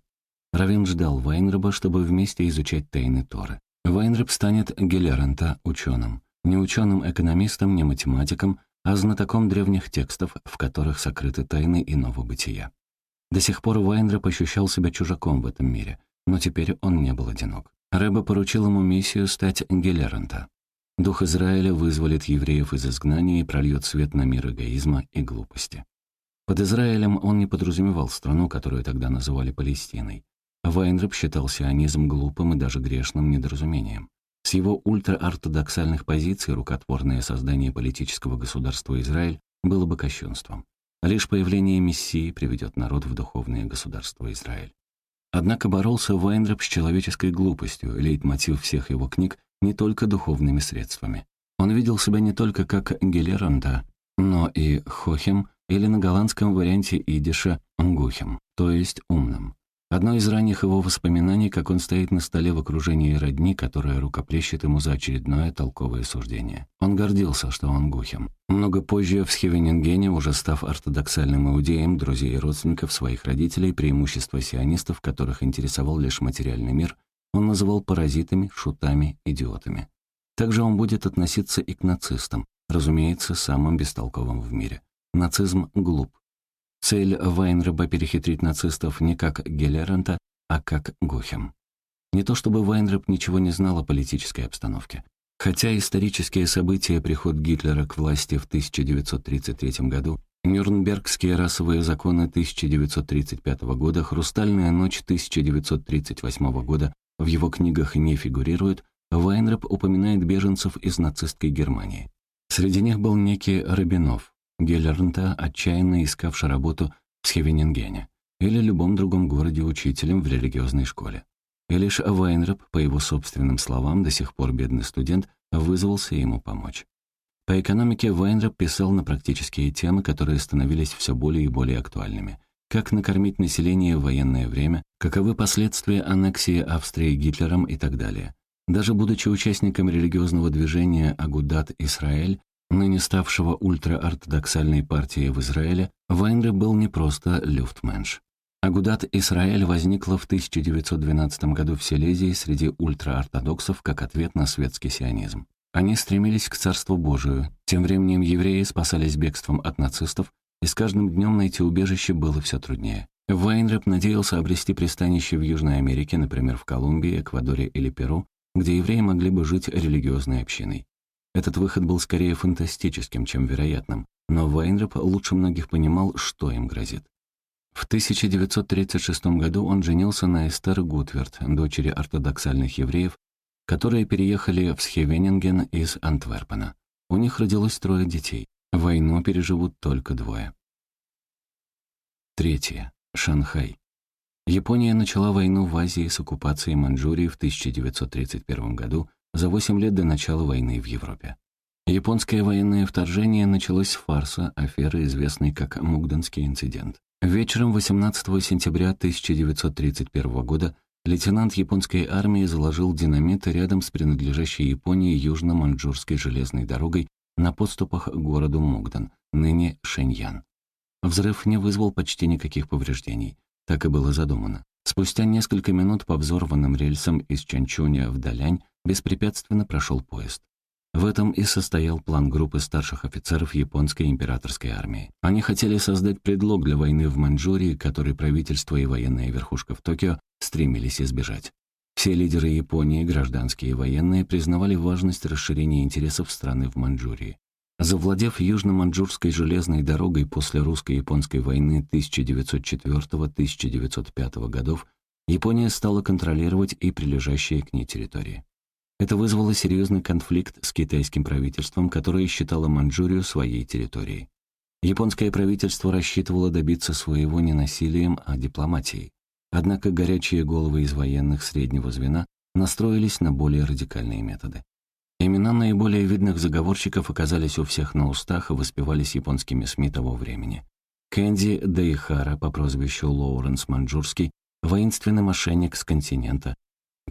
Равин ждал Вайнреба, чтобы вместе изучать тайны Торы. Вайнреб станет Гелерента ученым. Не ученым-экономистом, не математиком, а знатоком древних текстов, в которых сокрыты тайны иного бытия. До сих пор Вайнреп ощущал себя чужаком в этом мире, но теперь он не был одинок. Рэба поручил ему миссию стать Гелеранта. Дух Израиля вызволит евреев из изгнания и прольет свет на мир эгоизма и глупости. Под Израилем он не подразумевал страну, которую тогда называли Палестиной. Вайнреп считал сионизм глупым и даже грешным недоразумением. С его ультраортодоксальных позиций рукотворное создание политического государства Израиль было бы кощунством. Лишь появление Мессии приведет народ в духовное государство Израиль. Однако боролся Вайнреп с человеческой глупостью, лейтмотив всех его книг не только духовными средствами. Он видел себя не только как Гелеранта, но и Хохем или на голландском варианте идиша Нгухем, то есть умным. Одно из ранних его воспоминаний, как он стоит на столе в окружении родни, которая рукоплещет ему за очередное толковое суждение. Он гордился, что он гухим. Много позже в Схевенингене, уже став ортодоксальным иудеем, друзей и родственников своих родителей, преимущества сионистов, которых интересовал лишь материальный мир, он называл паразитами, шутами, идиотами. Также он будет относиться и к нацистам, разумеется, самым бестолковым в мире. Нацизм глуп, Цель Вайнреба перехитрить нацистов не как Гелерента, а как Гухем. Не то чтобы Вайнреб ничего не знал о политической обстановке. Хотя исторические события, приход Гитлера к власти в 1933 году, Нюрнбергские расовые законы 1935 года, Хрустальная ночь 1938 года в его книгах не фигурируют, Вайнреб упоминает беженцев из нацистской Германии. Среди них был некий Рабинов, Геллернта, отчаянно искавший работу в Схевенингене или любом другом городе учителем в религиозной школе. И лишь Вайнреп, по его собственным словам, до сих пор бедный студент, вызвался ему помочь. По экономике Вайнреп писал на практические темы, которые становились все более и более актуальными. Как накормить население в военное время, каковы последствия аннексии Австрии Гитлером и так далее. Даже будучи участником религиозного движения Агудат Исраэль, ныне ставшего ультраортодоксальной партией в Израиле, Вайнре был не просто люфтменш. Агудат Исраэль возникла в 1912 году в Силезии среди ультраортодоксов как ответ на светский сионизм. Они стремились к Царству Божию. Тем временем евреи спасались бегством от нацистов, и с каждым днем найти убежище было все труднее. Вайнреп надеялся обрести пристанище в Южной Америке, например, в Колумбии, Эквадоре или Перу, где евреи могли бы жить религиозной общиной. Этот выход был скорее фантастическим, чем вероятным, но Вайнреп лучше многих понимал, что им грозит. В 1936 году он женился на Эстер Гутверт, дочери ортодоксальных евреев, которые переехали в Схевенинген из Антверпена. У них родилось трое детей. Войну переживут только двое. Третье. Шанхай. Япония начала войну в Азии с оккупацией Маньчжурии в 1931 году за 8 лет до начала войны в Европе. Японское военное вторжение началось с фарса, аферы, известной как Мугданский инцидент. Вечером 18 сентября 1931 года лейтенант японской армии заложил динамит рядом с принадлежащей Японии южно-маньчжурской железной дорогой на подступах к городу Мугдан, ныне Шэньян. Взрыв не вызвал почти никаких повреждений. Так и было задумано. Спустя несколько минут по взорванным рельсам из Чанчуня в Далянь беспрепятственно прошел поезд. В этом и состоял план группы старших офицеров японской императорской армии. Они хотели создать предлог для войны в Маньчжурии, который правительство и военная верхушка в Токио стремились избежать. Все лидеры Японии, гражданские и военные, признавали важность расширения интересов страны в Маньчжурии. Завладев Южно-Маньчжурской железной дорогой после русско-японской войны 1904-1905 годов, Япония стала контролировать и прилежащие к ней территории. Это вызвало серьезный конфликт с китайским правительством, которое считало Манчжурию своей территорией. Японское правительство рассчитывало добиться своего не насилием, а дипломатией. Однако горячие головы из военных среднего звена настроились на более радикальные методы. Имена наиболее видных заговорщиков оказались у всех на устах и воспевались японскими СМИ того времени. Кэндзи Доихара по прозвищу Лоуренс Манчжурский, воинственный мошенник с континента.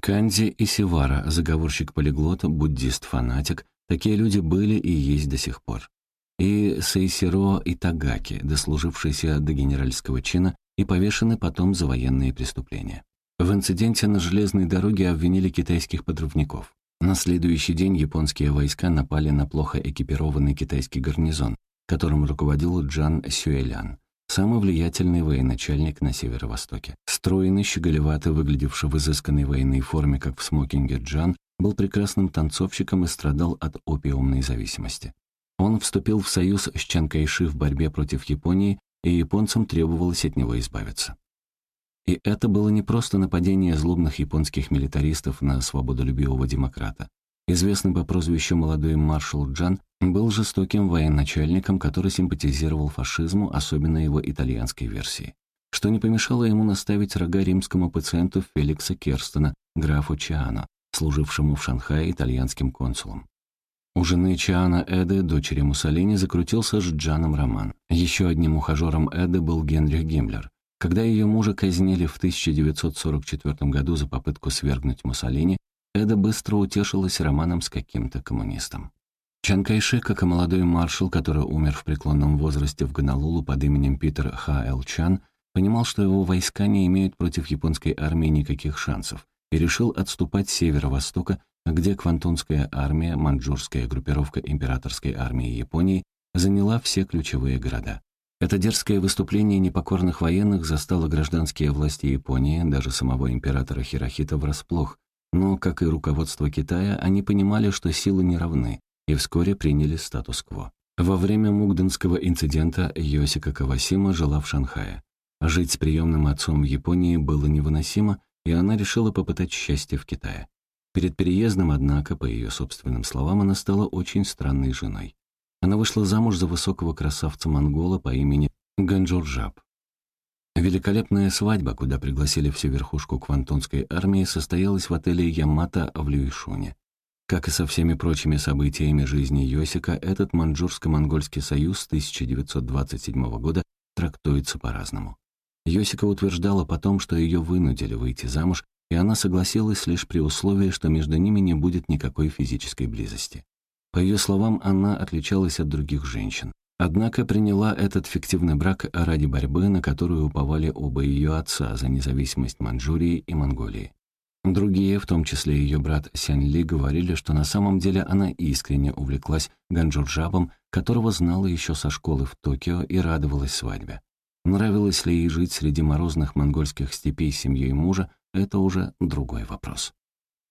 Кандзи Исивара, заговорщик-полиглот, буддист-фанатик, такие люди были и есть до сих пор. И Сейсиро Итагаки, дослужившийся до генеральского чина и повешенный потом за военные преступления. В инциденте на железной дороге обвинили китайских подрывников. На следующий день японские войска напали на плохо экипированный китайский гарнизон, которым руководил Джан Сюэлян, самый влиятельный военачальник на северо-востоке. Стройный, щеголеватый, выглядевший в изысканной военной форме, как в смокинге Джан, был прекрасным танцовщиком и страдал от опиумной зависимости. Он вступил в союз с Чан Кайши в борьбе против Японии, и японцам требовалось от него избавиться. И это было не просто нападение злобных японских милитаристов на свободолюбивого демократа. Известный по прозвищу молодой маршал Джан был жестоким военачальником, который симпатизировал фашизму, особенно его итальянской версии, что не помешало ему наставить рога римскому пациенту Феликса Керстена, графу Чиано, служившему в Шанхае итальянским консулом. У жены Чиана Эды, дочери Муссолини, закрутился с Джаном роман. Еще одним ухажером Эды был Генрих Гиммлер, когда ее мужа казнили в 1944 году за попытку свергнуть Муссолини, Эда быстро утешилась романом с каким-то коммунистом. Чан Кайши, как и молодой маршал, который умер в преклонном возрасте в Гонолулу под именем Питер Ха Эл Чан, понимал, что его войска не имеют против японской армии никаких шансов, и решил отступать с северо-востока, где Квантунская армия, маньчжурская группировка императорской армии Японии, заняла все ключевые города. Это дерзкое выступление непокорных военных застало гражданские власти Японии, даже самого императора Хирохита, врасплох, но, как и руководство Китая, они понимали, что силы не равны, и вскоре приняли статус-кво. Во время Мугденского инцидента Йосика Кавасима жила в Шанхае. Жить с приемным отцом в Японии было невыносимо, и она решила попытать счастье в Китае. Перед переездом, однако, по ее собственным словам, она стала очень странной женой. Она вышла замуж за высокого красавца-монгола по имени Ганджуржаб. Великолепная свадьба, куда пригласили всю верхушку квантунской армии, состоялась в отеле «Ямато» в Люишуне. Как и со всеми прочими событиями жизни Йосика, этот маньчжурско-монгольский союз 1927 года трактуется по-разному. Йосика утверждала потом, что ее вынудили выйти замуж, и она согласилась лишь при условии, что между ними не будет никакой физической близости. По ее словам, она отличалась от других женщин. Однако приняла этот фиктивный брак ради борьбы, на которую уповали оба ее отца за независимость Манчжурии и Монголии. Другие, в том числе ее брат Сянь Ли, говорили, что на самом деле она искренне увлеклась Ганджурджабом, которого знала еще со школы в Токио и радовалась свадьбе. Нравилось ли ей жить среди морозных монгольских степей с семьей мужа, это уже другой вопрос.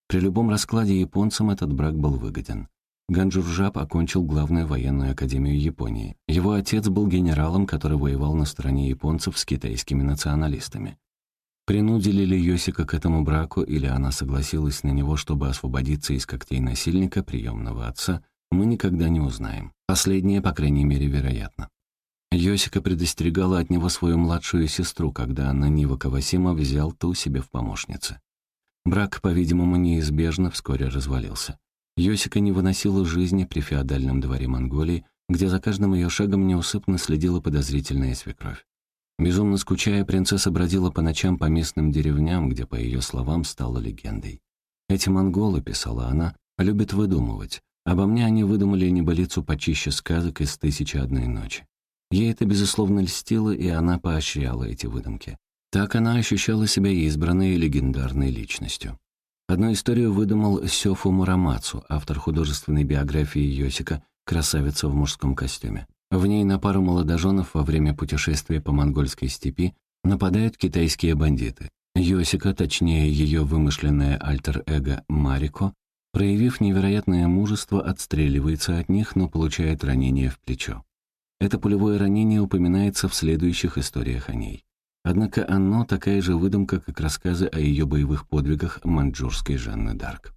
При любом раскладе японцам этот брак был выгоден. Ганджуржаб окончил главную военную академию Японии. Его отец был генералом, который воевал на стороне японцев с китайскими националистами. Принудили ли Йосика к этому браку, или она согласилась на него, чтобы освободиться из когтей насильника, приемного отца, мы никогда не узнаем. Последнее, по крайней мере, вероятно. Йосика предостерегала от него свою младшую сестру, когда Нанива Кавасима взял ту себе в помощницы. Брак, по-видимому, неизбежно вскоре развалился. Йосика не выносила жизни при феодальном дворе Монголии, где за каждым ее шагом неусыпно следила подозрительная свекровь. Безумно скучая, принцесса бродила по ночам по местным деревням, где, по ее словам, стала легендой. «Эти монголы», — писала она, — «любят выдумывать. Обо мне они выдумали небылицу почище сказок из «Тысячи одной ночи». Ей это, безусловно, льстило, и она поощряла эти выдумки. Так она ощущала себя избранной легендарной личностью. Одну историю выдумал Сёфу Мурамацу, автор художественной биографии Йосика «Красавица в мужском костюме». В ней на пару молодоженов во время путешествия по монгольской степи нападают китайские бандиты. Йосика, точнее ее вымышленное альтер-эго Марико, проявив невероятное мужество, отстреливается от них, но получает ранение в плечо. Это пулевое ранение упоминается в следующих историях о ней. Однако оно такая же выдумка, как рассказы о ее боевых подвигах маньчжурской Жанны Дарк.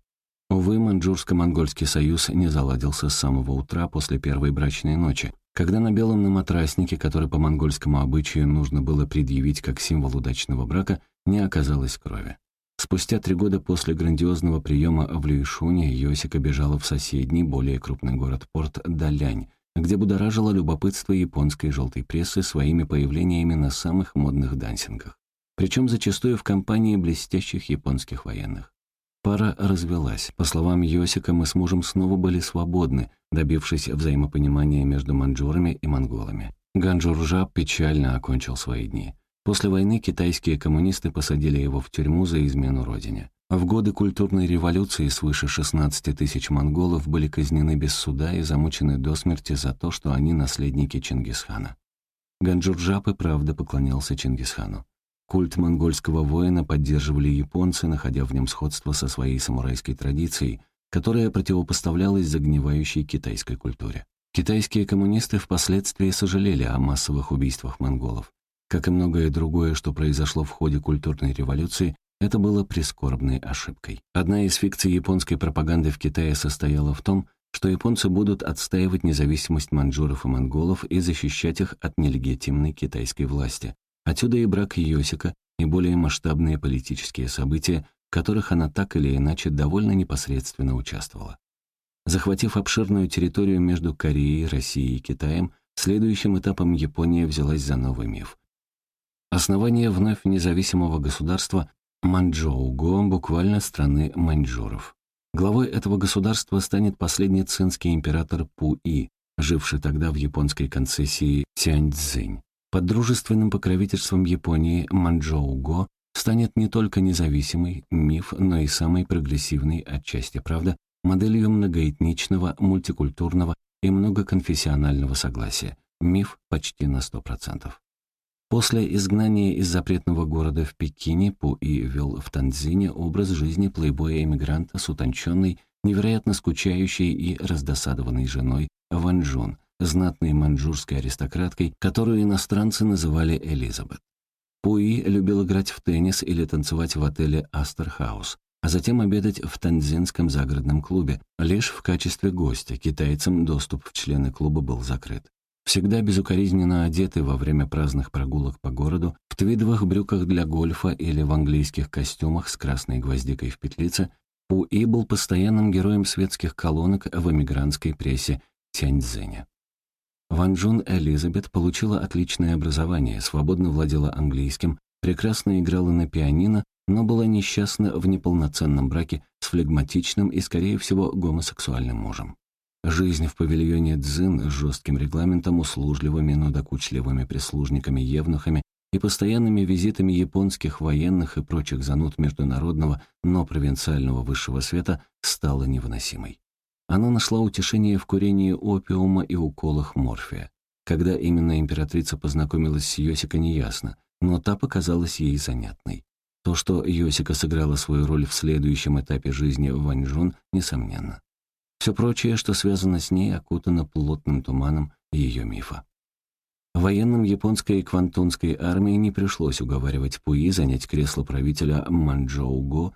Увы, Маньчжурско-Монгольский союз не заладился с самого утра после первой брачной ночи, когда на белом наматраснике, который по монгольскому обычаю нужно было предъявить как символ удачного брака, не оказалось крови. Спустя три года после грандиозного приема в Люишуне Йосика бежала в соседний, более крупный город-порт Далянь, где будоражило любопытство японской желтой прессы своими появлениями на самых модных дансингах. Причем зачастую в компании блестящих японских военных. Пара развелась. По словам Йосика, мы с мужем снова были свободны, добившись взаимопонимания между маньчжурами и монголами. Ганджуржаб печально окончил свои дни. После войны китайские коммунисты посадили его в тюрьму за измену родине. В годы культурной революции свыше 16 тысяч монголов были казнены без суда и замучены до смерти за то, что они наследники Чингисхана. Ганджурджап и правда поклонялся Чингисхану. Культ монгольского воина поддерживали японцы, находя в нем сходство со своей самурайской традицией, которая противопоставлялась загнивающей китайской культуре. Китайские коммунисты впоследствии сожалели о массовых убийствах монголов. Как и многое другое, что произошло в ходе культурной революции, это было прискорбной ошибкой. Одна из фикций японской пропаганды в Китае состояла в том, что японцы будут отстаивать независимость маньчжуров и монголов и защищать их от нелегитимной китайской власти. Отсюда и брак Йосика, и более масштабные политические события, в которых она так или иначе довольно непосредственно участвовала. Захватив обширную территорию между Кореей, Россией и Китаем, следующим этапом Япония взялась за новый миф. Основание вновь независимого государства Манчжоуго, буквально страны маньчжуров. Главой этого государства станет последний цинский император Пу-И, живший тогда в японской концессии Тяньцзинь. Под дружественным покровительством Японии Манчжоуго станет не только независимый миф, но и самый прогрессивный, отчасти правда, моделью многоэтничного, мультикультурного и многоконфессионального согласия. Миф почти на 100%. После изгнания из запретного города в Пекине Пуи вел в Танзине образ жизни плейбоя-эмигранта с утонченной, невероятно скучающей и раздосадованной женой Ванжун, знатной маньчжурской аристократкой, которую иностранцы называли Элизабет. Пуи любил играть в теннис или танцевать в отеле «Астор-хаус», а затем обедать в Тяньцзиньском загородном клубе. Лишь в качестве гостя китайцам доступ в члены клуба был закрыт. Всегда безукоризненно одетый во время праздных прогулок по городу, в твидовых брюках для гольфа или в английских костюмах с красной гвоздикой в петлице, Пуи был постоянным героем светских колонок в эмигрантской прессе Тяньцзэня. Ван Джун Элизабет получила отличное образование, свободно владела английским, прекрасно играла на пианино, но была несчастна в неполноценном браке с флегматичным и, скорее всего, гомосексуальным мужем. Жизнь в павильоне Дзин с жестким регламентом, услужливыми, но докучливыми прислужниками-евнухами и постоянными визитами японских военных и прочих зануд международного, но провинциального высшего света стала невыносимой. Она нашла утешение в курении опиума и уколах морфия. Когда именно императрица познакомилась с Йосика, неясно, но та показалась ей занятной. То, что Йосика сыграла свою роль в следующем этапе жизни Ваньжун, несомненно. Все прочее, что связано с ней, окутано плотным туманом ее мифа. Военным японской и квантунской армии не пришлось уговаривать Пуи занять кресло правителя Манчжоуго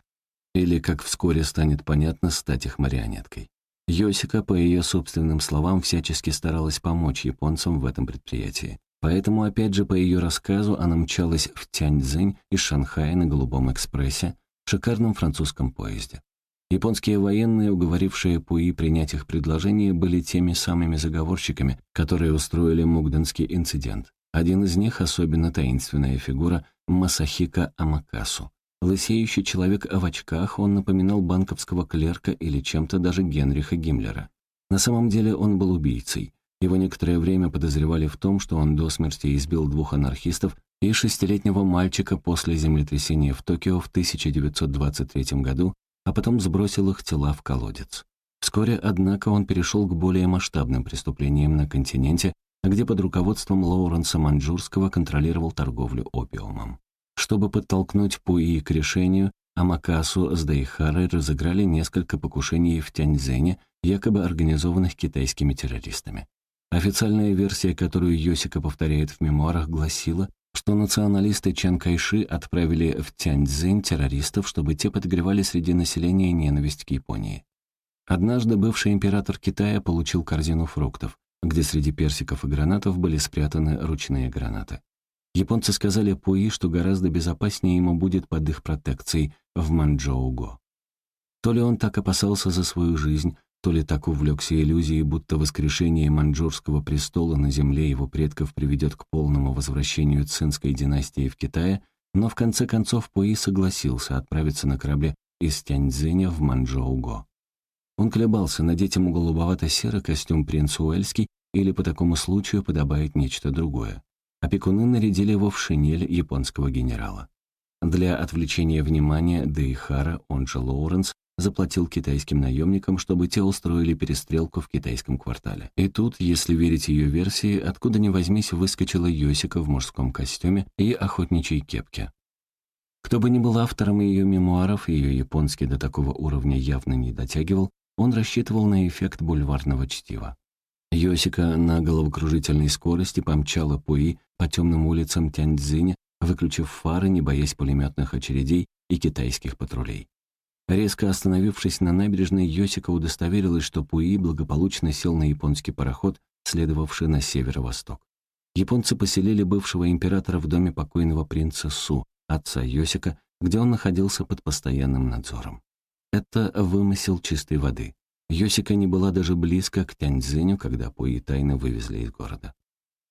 или, как вскоре станет понятно, стать их марионеткой. Йосика, по ее собственным словам, всячески старалась помочь японцам в этом предприятии. Поэтому, опять же, по ее рассказу, она мчалась в Тяньцзинь из Шанхая на Голубом экспрессе, шикарном французском поезде. Японские военные, уговорившие Пуи принять их предложение, были теми самыми заговорщиками, которые устроили Мугденский инцидент. Один из них — особенно таинственная фигура Масахика Амакасу. Лысеющий человек в очках, он напоминал банковского клерка или чем-то даже Генриха Гиммлера. На самом деле он был убийцей. Его некоторое время подозревали в том, что он до смерти избил двух анархистов и шестилетнего мальчика после землетрясения в Токио в 1923 году а потом сбросил их тела в колодец. Вскоре, однако, он перешел к более масштабным преступлениям на континенте, где под руководством Лоуренса Манджурского контролировал торговлю опиумом. Чтобы подтолкнуть Пуи к решению, Амакасу с Дайхарой разыграли несколько покушений в Тяньцзэне, якобы организованных китайскими террористами. Официальная версия, которую Йосика повторяет в мемуарах, гласила, что националисты Чан Кайши отправили в Тяньцзинь террористов, чтобы те подогревали среди населения ненависть к Японии. Однажды бывший император Китая получил корзину фруктов, где среди персиков и гранатов были спрятаны ручные гранаты. Японцы сказали Пуи, что гораздо безопаснее ему будет под их протекцией в Манчжоуго. То ли он так опасался за свою жизнь, то ли так увлекся иллюзией, будто воскрешение маньчжурского престола на земле его предков приведет к полному возвращению цинской династии в Китае, но в конце концов Пуи согласился отправиться на корабле из Тяньцзиня в Манчжоуго. Он колебался, надеть ему голубовато-серый костюм принц Уэльский или по такому случаю подобает нечто другое. Опекуны нарядили его в шинель японского генерала. Для отвлечения внимания Дейхара, он же Лоуренс, заплатил китайским наемникам, чтобы те устроили перестрелку в китайском квартале. И тут, если верить ее версии, откуда ни возьмись, выскочила Йосика в мужском костюме и охотничьей кепке. Кто бы ни был автором ее мемуаров, ее японский до такого уровня явно не дотягивал, он рассчитывал на эффект бульварного чтива. Йосика на головокружительной скорости помчала Пуи по темным улицам Тяньцзиня, выключив фары, не боясь пулеметных очередей и китайских патрулей. Резко остановившись на набережной, Йосика удостоверилась, что Пуи благополучно сел на японский пароход, следовавший на северо-восток. Японцы поселили бывшего императора в доме покойного принца Су, отца Йосика, где он находился под постоянным надзором. Это вымысел чистой воды. Йосика не была даже близко к Тяньцзиню, когда Пуи тайно вывезли из города.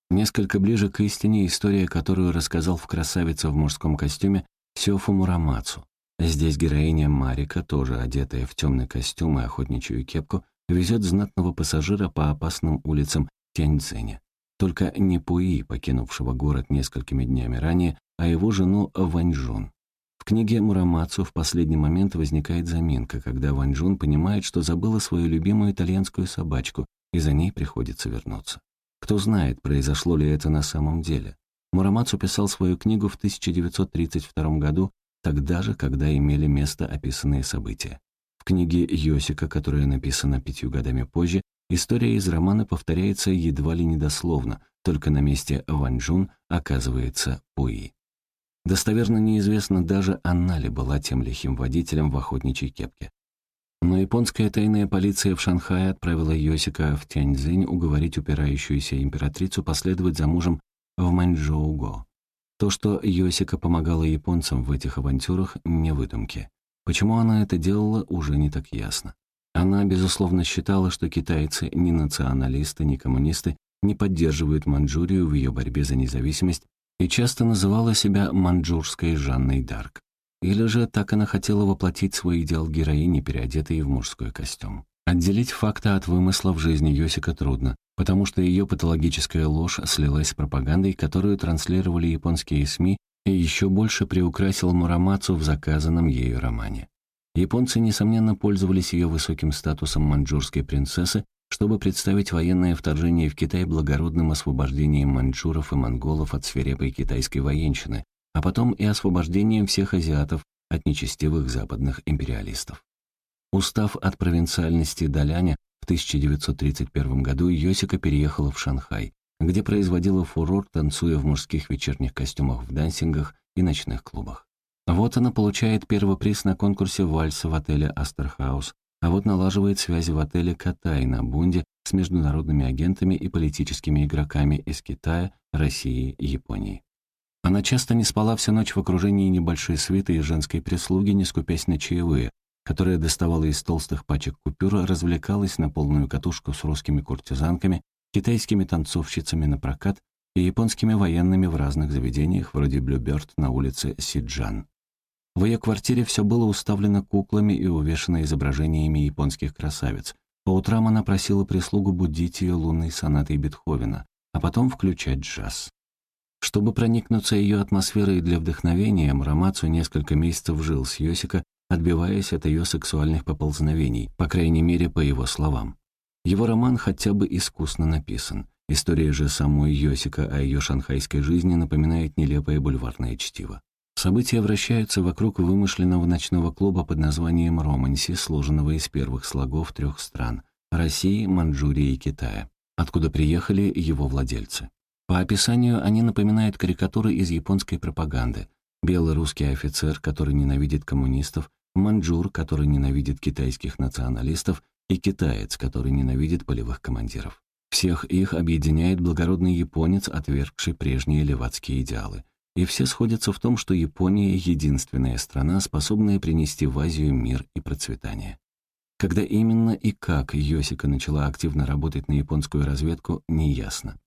Несколько ближе к истине история, которую рассказал в «Красавице в мужском костюме» Сёфу Мурамацу. Здесь героиня Марика, тоже одетая в темный костюм и охотничью кепку, везет знатного пассажира по опасным улицам Тяньцзиня. Только не Пуи, покинувшего город несколькими днями ранее, а его жену Ваньжун. В книге Мурамацу в последний момент возникает заминка, когда Ваньжун понимает, что забыла свою любимую итальянскую собачку, и за ней приходится вернуться. Кто знает, произошло ли это на самом деле. Мурамацу писал свою книгу в 1932 году, тогда же, когда имели место описанные события. В книге Йосика, которая написана пятью годами позже, история из романа повторяется едва ли недословно, только на месте Ваньжун оказывается Пуи. Достоверно неизвестно, даже она ли была тем лихим водителем в охотничьей кепке. Но японская тайная полиция в Шанхае отправила Йосика в Тяньцзинь уговорить упирающуюся императрицу последовать за мужем в Маньчжоуго. То, что Йосика помогала японцам в этих авантюрах, не выдумки. Почему она это делала, уже не так ясно. Она, безусловно, считала, что китайцы, ни националисты, ни коммунисты, не поддерживают Манчжурию в ее борьбе за независимость и часто называла себя маньчжурской Жанной Дарк. Или же так она хотела воплотить свой идеал героини, переодетой в мужской костюм. Отделить факты от вымысла в жизни Йосика трудно, потому что ее патологическая ложь слилась с пропагандой, которую транслировали японские СМИ, и еще больше приукрасил Мурамацу в заказанном ею романе. Японцы, несомненно, пользовались ее высоким статусом маньчжурской принцессы чтобы представить военное вторжение в Китай благородным освобождением маньчжуров и монголов от свирепой китайской военщины, а потом и освобождением всех азиатов от нечестивых западных империалистов. Устав от провинциальности Даляня, в 1931 году Йосико переехала в Шанхай, где производила фурор, танцуя в мужских вечерних костюмах в дансингах и ночных клубах. Вот она получает первый приз на конкурсе вальса в отеле «Астор-хаус», а вот налаживает связи в отеле «Катай» на Бунде с международными агентами и политическими игроками из Китая, России и Японии. Она часто не спала всю ночь в окружении небольшой свиты и женской прислуги, не скупясь на чаевые, которая доставала из толстых пачек купюр, развлекалась на полную катушку с русскими куртизанками, китайскими танцовщицами на прокат и японскими военными в разных заведениях, вроде Блюберт на улице Сиджан. В ее квартире все было уставлено куклами и увешано изображениями японских красавиц. По утрам она просила прислугу будить ее лунной сонатой Бетховена, а потом включать джаз. Чтобы проникнуться ее атмосферой для вдохновения, Мурамацу несколько месяцев жил с Йосика, отбиваясь от ее сексуальных поползновений, по крайней мере, по его словам. Его роман хотя бы искусно написан. История же самой Йосика о ее шанхайской жизни напоминает нелепое бульварное чтиво. События вращаются вокруг вымышленного ночного клуба под названием «Романси», сложенного из первых слогов трех стран — России, Манчжурии и Китая, откуда приехали его владельцы. По описанию они напоминают карикатуры из японской пропаганды. Белый русский офицер, который ненавидит коммунистов, маньчжур, который ненавидит китайских националистов, и китаец, который ненавидит полевых командиров. Всех их объединяет благородный японец, отвергший прежние левацкие идеалы. И все сходятся в том, что Япония — единственная страна, способная принести в Азию мир и процветание. Когда именно и как Йосика начала активно работать на японскую разведку, неясно.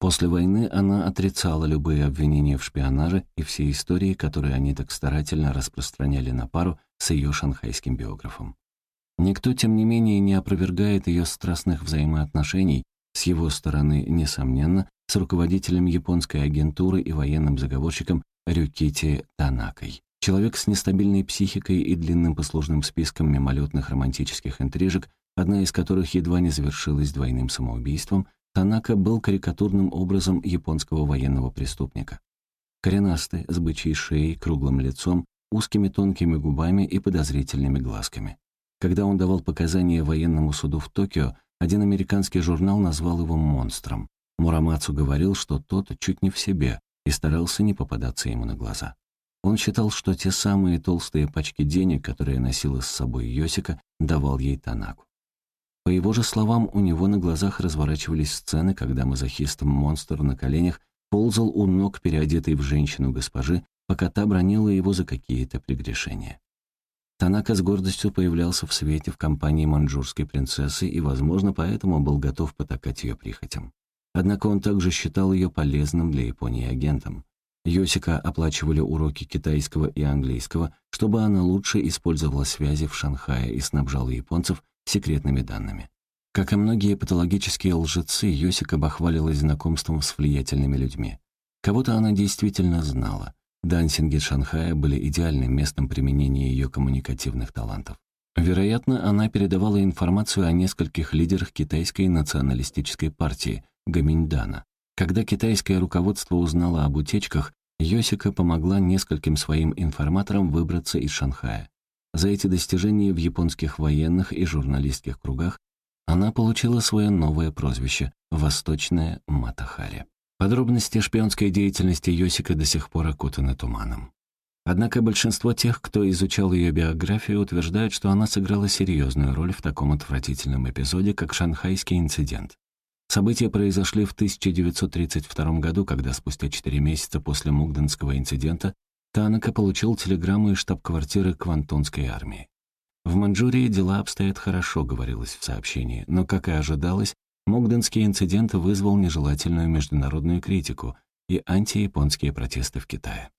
После войны она отрицала любые обвинения в шпионаже и все истории, которые они так старательно распространяли на пару с ее шанхайским биографом. Никто, тем не менее, не опровергает ее страстных взаимоотношений, с его стороны, несомненно, с руководителем японской агентуры и военным заговорщиком Рюкити Танакой. Человек с нестабильной психикой и длинным послужным списком мимолетных романтических интрижек, одна из которых едва не завершилась двойным самоубийством, Танака был карикатурным образом японского военного преступника. Коренастый, с бычьей шеей, круглым лицом, узкими тонкими губами и подозрительными глазками. Когда он давал показания военному суду в Токио, один американский журнал назвал его монстром. Мурамацу говорил, что тот чуть не в себе и старался не попадаться ему на глаза. Он считал, что те самые толстые пачки денег, которые носила с собой Йосика, давал ей Танаку. По его же словам, у него на глазах разворачивались сцены, когда мазохист-монстр на коленях ползал у ног переодетой в женщину госпожи, пока та бронила его за какие-то прегрешения. Танака с гордостью появлялся в свете в компании маньчжурской принцессы и, возможно, поэтому был готов потакать ее прихотям. Однако он также считал ее полезным для Японии агентом. Йосика оплачивали уроки китайского и английского, чтобы она лучше использовала связи в Шанхае и снабжала японцев секретными данными. Как и многие патологические лжецы, Йосика бахвалилась знакомством с влиятельными людьми. Кого-то она действительно знала. Дансинги Шанхая были идеальным местом применения ее коммуникативных талантов. Вероятно, она передавала информацию о нескольких лидерах китайской националистической партии – Гаминьдана, когда китайское руководство узнало об утечках, Йосика помогла нескольким своим информаторам выбраться из Шанхая. За эти достижения в японских военных и журналистских кругах она получила свое новое прозвище — «Восточная Матахари». Подробности шпионской деятельности Йосика до сих пор окутаны туманом. Однако большинство тех, кто изучал ее биографию, утверждают, что она сыграла серьезную роль в таком отвратительном эпизоде, как шанхайский инцидент. События произошли в 1932 году, когда спустя 4 месяца после Мугденского инцидента Танака получил телеграмму из штаб-квартиры Квантонской армии. В Маньчжурии дела обстоят хорошо, говорилось в сообщении, но, как и ожидалось, Мугденский инцидент вызвал нежелательную международную критику и антияпонские протесты в Китае.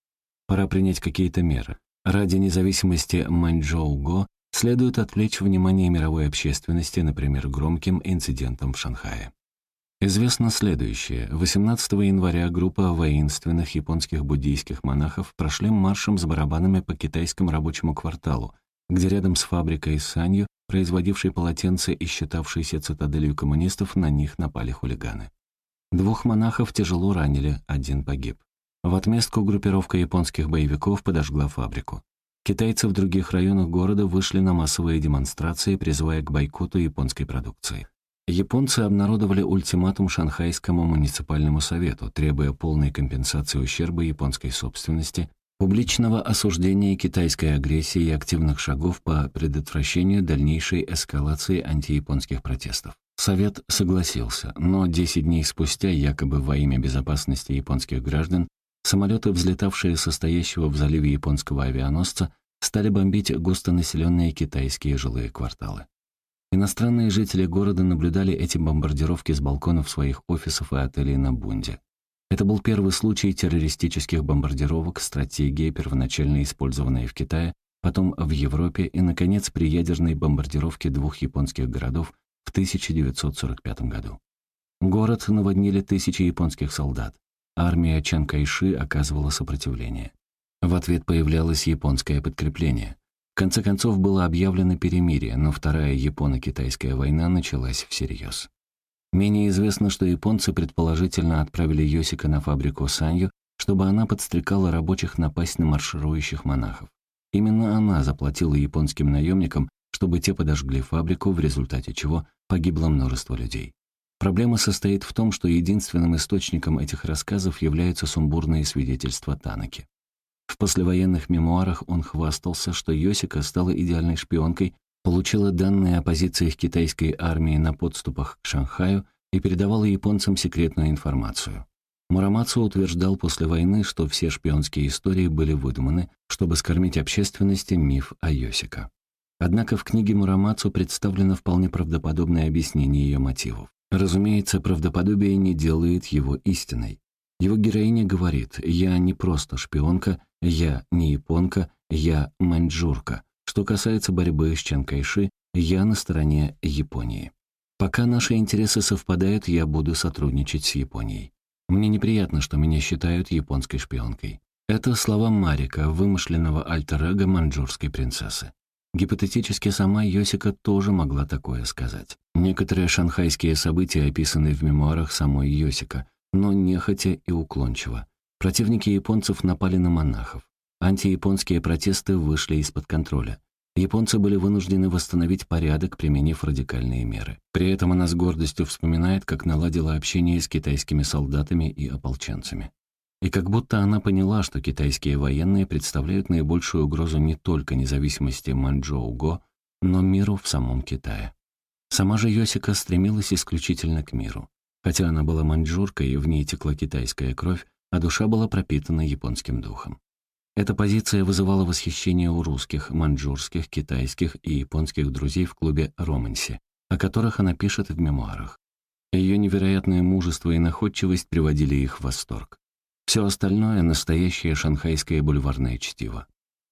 Пора принять какие-то меры. Ради независимости Маньчжоу-Го следует отвлечь внимание мировой общественности, например, громким инцидентом в Шанхае. Известно следующее. 18 января группа воинственных японских буддийских монахов прошли маршем с барабанами по китайскому рабочему кварталу, где рядом с фабрикой Санью, производившей полотенца и считавшейся цитаделью коммунистов, на них напали хулиганы. Двух монахов тяжело ранили, один погиб. В отместку группировка японских боевиков подожгла фабрику. Китайцы в других районах города вышли на массовые демонстрации, призывая к бойкоту японской продукции. Японцы обнародовали ультиматум Шанхайскому муниципальному совету, требуя полной компенсации ущерба японской собственности, публичного осуждения китайской агрессии и активных шагов по предотвращению дальнейшей эскалации антияпонских протестов. Совет согласился, но 10 дней спустя, якобы во имя безопасности японских граждан, самолеты, взлетавшие состоящего в заливе японского авианосца, стали бомбить густонаселенные китайские жилые кварталы. Иностранные жители города наблюдали эти бомбардировки с балконов своих офисов и отелей на Бунде. Это был первый случай террористических бомбардировок, стратегия, первоначально использованная в Китае, потом в Европе и, наконец, при ядерной бомбардировке двух японских городов в 1945 году. Город наводнили тысячи японских солдат. Армия Чан Кайши оказывала сопротивление. В ответ появлялось японское подкрепление. В конце концов было объявлено перемирие, но Вторая Японо-Китайская война началась всерьез. Менее известно, что японцы предположительно отправили Йосика на фабрику Санью, чтобы она подстрекала рабочих напасть на марширующих монахов. Именно она заплатила японским наемникам, чтобы те подожгли фабрику, в результате чего погибло множество людей. Проблема состоит в том, что единственным источником этих рассказов являются сумбурные свидетельства Танаки. В послевоенных мемуарах он хвастался, что Йосика стала идеальной шпионкой, получила данные о позициях китайской армии на подступах к Шанхаю и передавала японцам секретную информацию. Мурамацу утверждал после войны, что все шпионские истории были выдуманы, чтобы скормить общественности миф о Йосика. Однако в книге Мурамацу представлено вполне правдоподобное объяснение ее мотивов. Разумеется, правдоподобие не делает его истиной. Его героиня говорит «Я не просто шпионка, я не японка, я маньчжурка». Что касается борьбы с Чан Кайши, я на стороне Японии. Пока наши интересы совпадают, я буду сотрудничать с Японией. Мне неприятно, что меня считают японской шпионкой. Это слова Марика, вымышленного альтер-эго маньчжурской принцессы. Гипотетически сама Йосика тоже могла такое сказать. Некоторые шанхайские события описаны в мемуарах самой Йосика, но нехотя и уклончиво. Противники японцев напали на монахов. Антияпонские протесты вышли из-под контроля. Японцы были вынуждены восстановить порядок, применив радикальные меры. При этом она с гордостью вспоминает, как наладила общение с китайскими солдатами и ополченцами. И как будто она поняла, что китайские военные представляют наибольшую угрозу не только независимости Манчжоу-Го, но миру в самом Китае. Сама же Йосика стремилась исключительно к миру. Хотя она была маньчжуркой, в ней текла китайская кровь, а душа была пропитана японским духом. Эта позиция вызывала восхищение у русских, маньчжурских, китайских и японских друзей в клубе «Романси», о которых она пишет в мемуарах. Ее невероятное мужество и находчивость приводили их в восторг. Все остальное — настоящее шанхайское бульварное чтиво.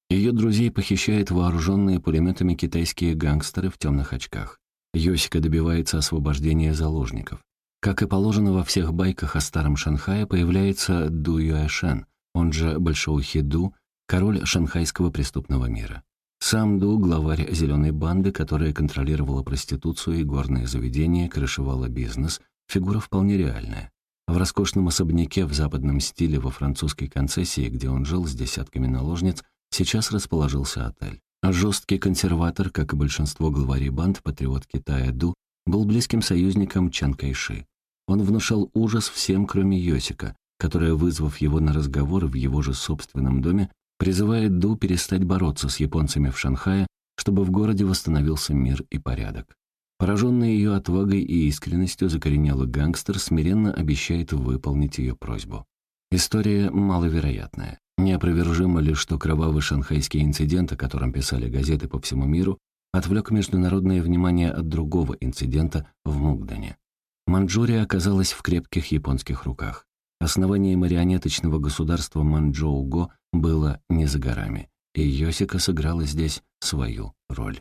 Ее друзей похищают вооруженные пулеметами китайские гангстеры в темных очках. Йосика добивается освобождения заложников. Как и положено во всех байках о старом Шанхае, появляется Ду Юэшен, он же Большоухий Ду, король шанхайского преступного мира. Сам Ду — главарь зеленой банды, которая контролировала проституцию и горные заведения, крышевала бизнес, фигура вполне реальная. В роскошном особняке в западном стиле во французской концессии, где он жил с десятками наложниц, сейчас расположился отель. Жесткий консерватор, как и большинство главарей банд, патриот Китая Ду, был близким союзником Чан Кайши. Он внушал ужас всем, кроме Йосика, которая, вызвав его на разговор в его же собственном доме, призывает Ду перестать бороться с японцами в Шанхае, чтобы в городе восстановился мир и порядок. Пораженный ее отвагой и искренностью, закоренелый гангстер смиренно обещает выполнить ее просьбу. История маловероятная. Неопровержимо ли, что кровавый шанхайский инцидент, о котором писали газеты по всему миру, отвлек международное внимание от другого инцидента в Мугдане. Манчжурия оказалась в крепких японских руках. Основание марионеточного государства Манчжоу-Го было не за горами, и Йосика сыграла здесь свою роль.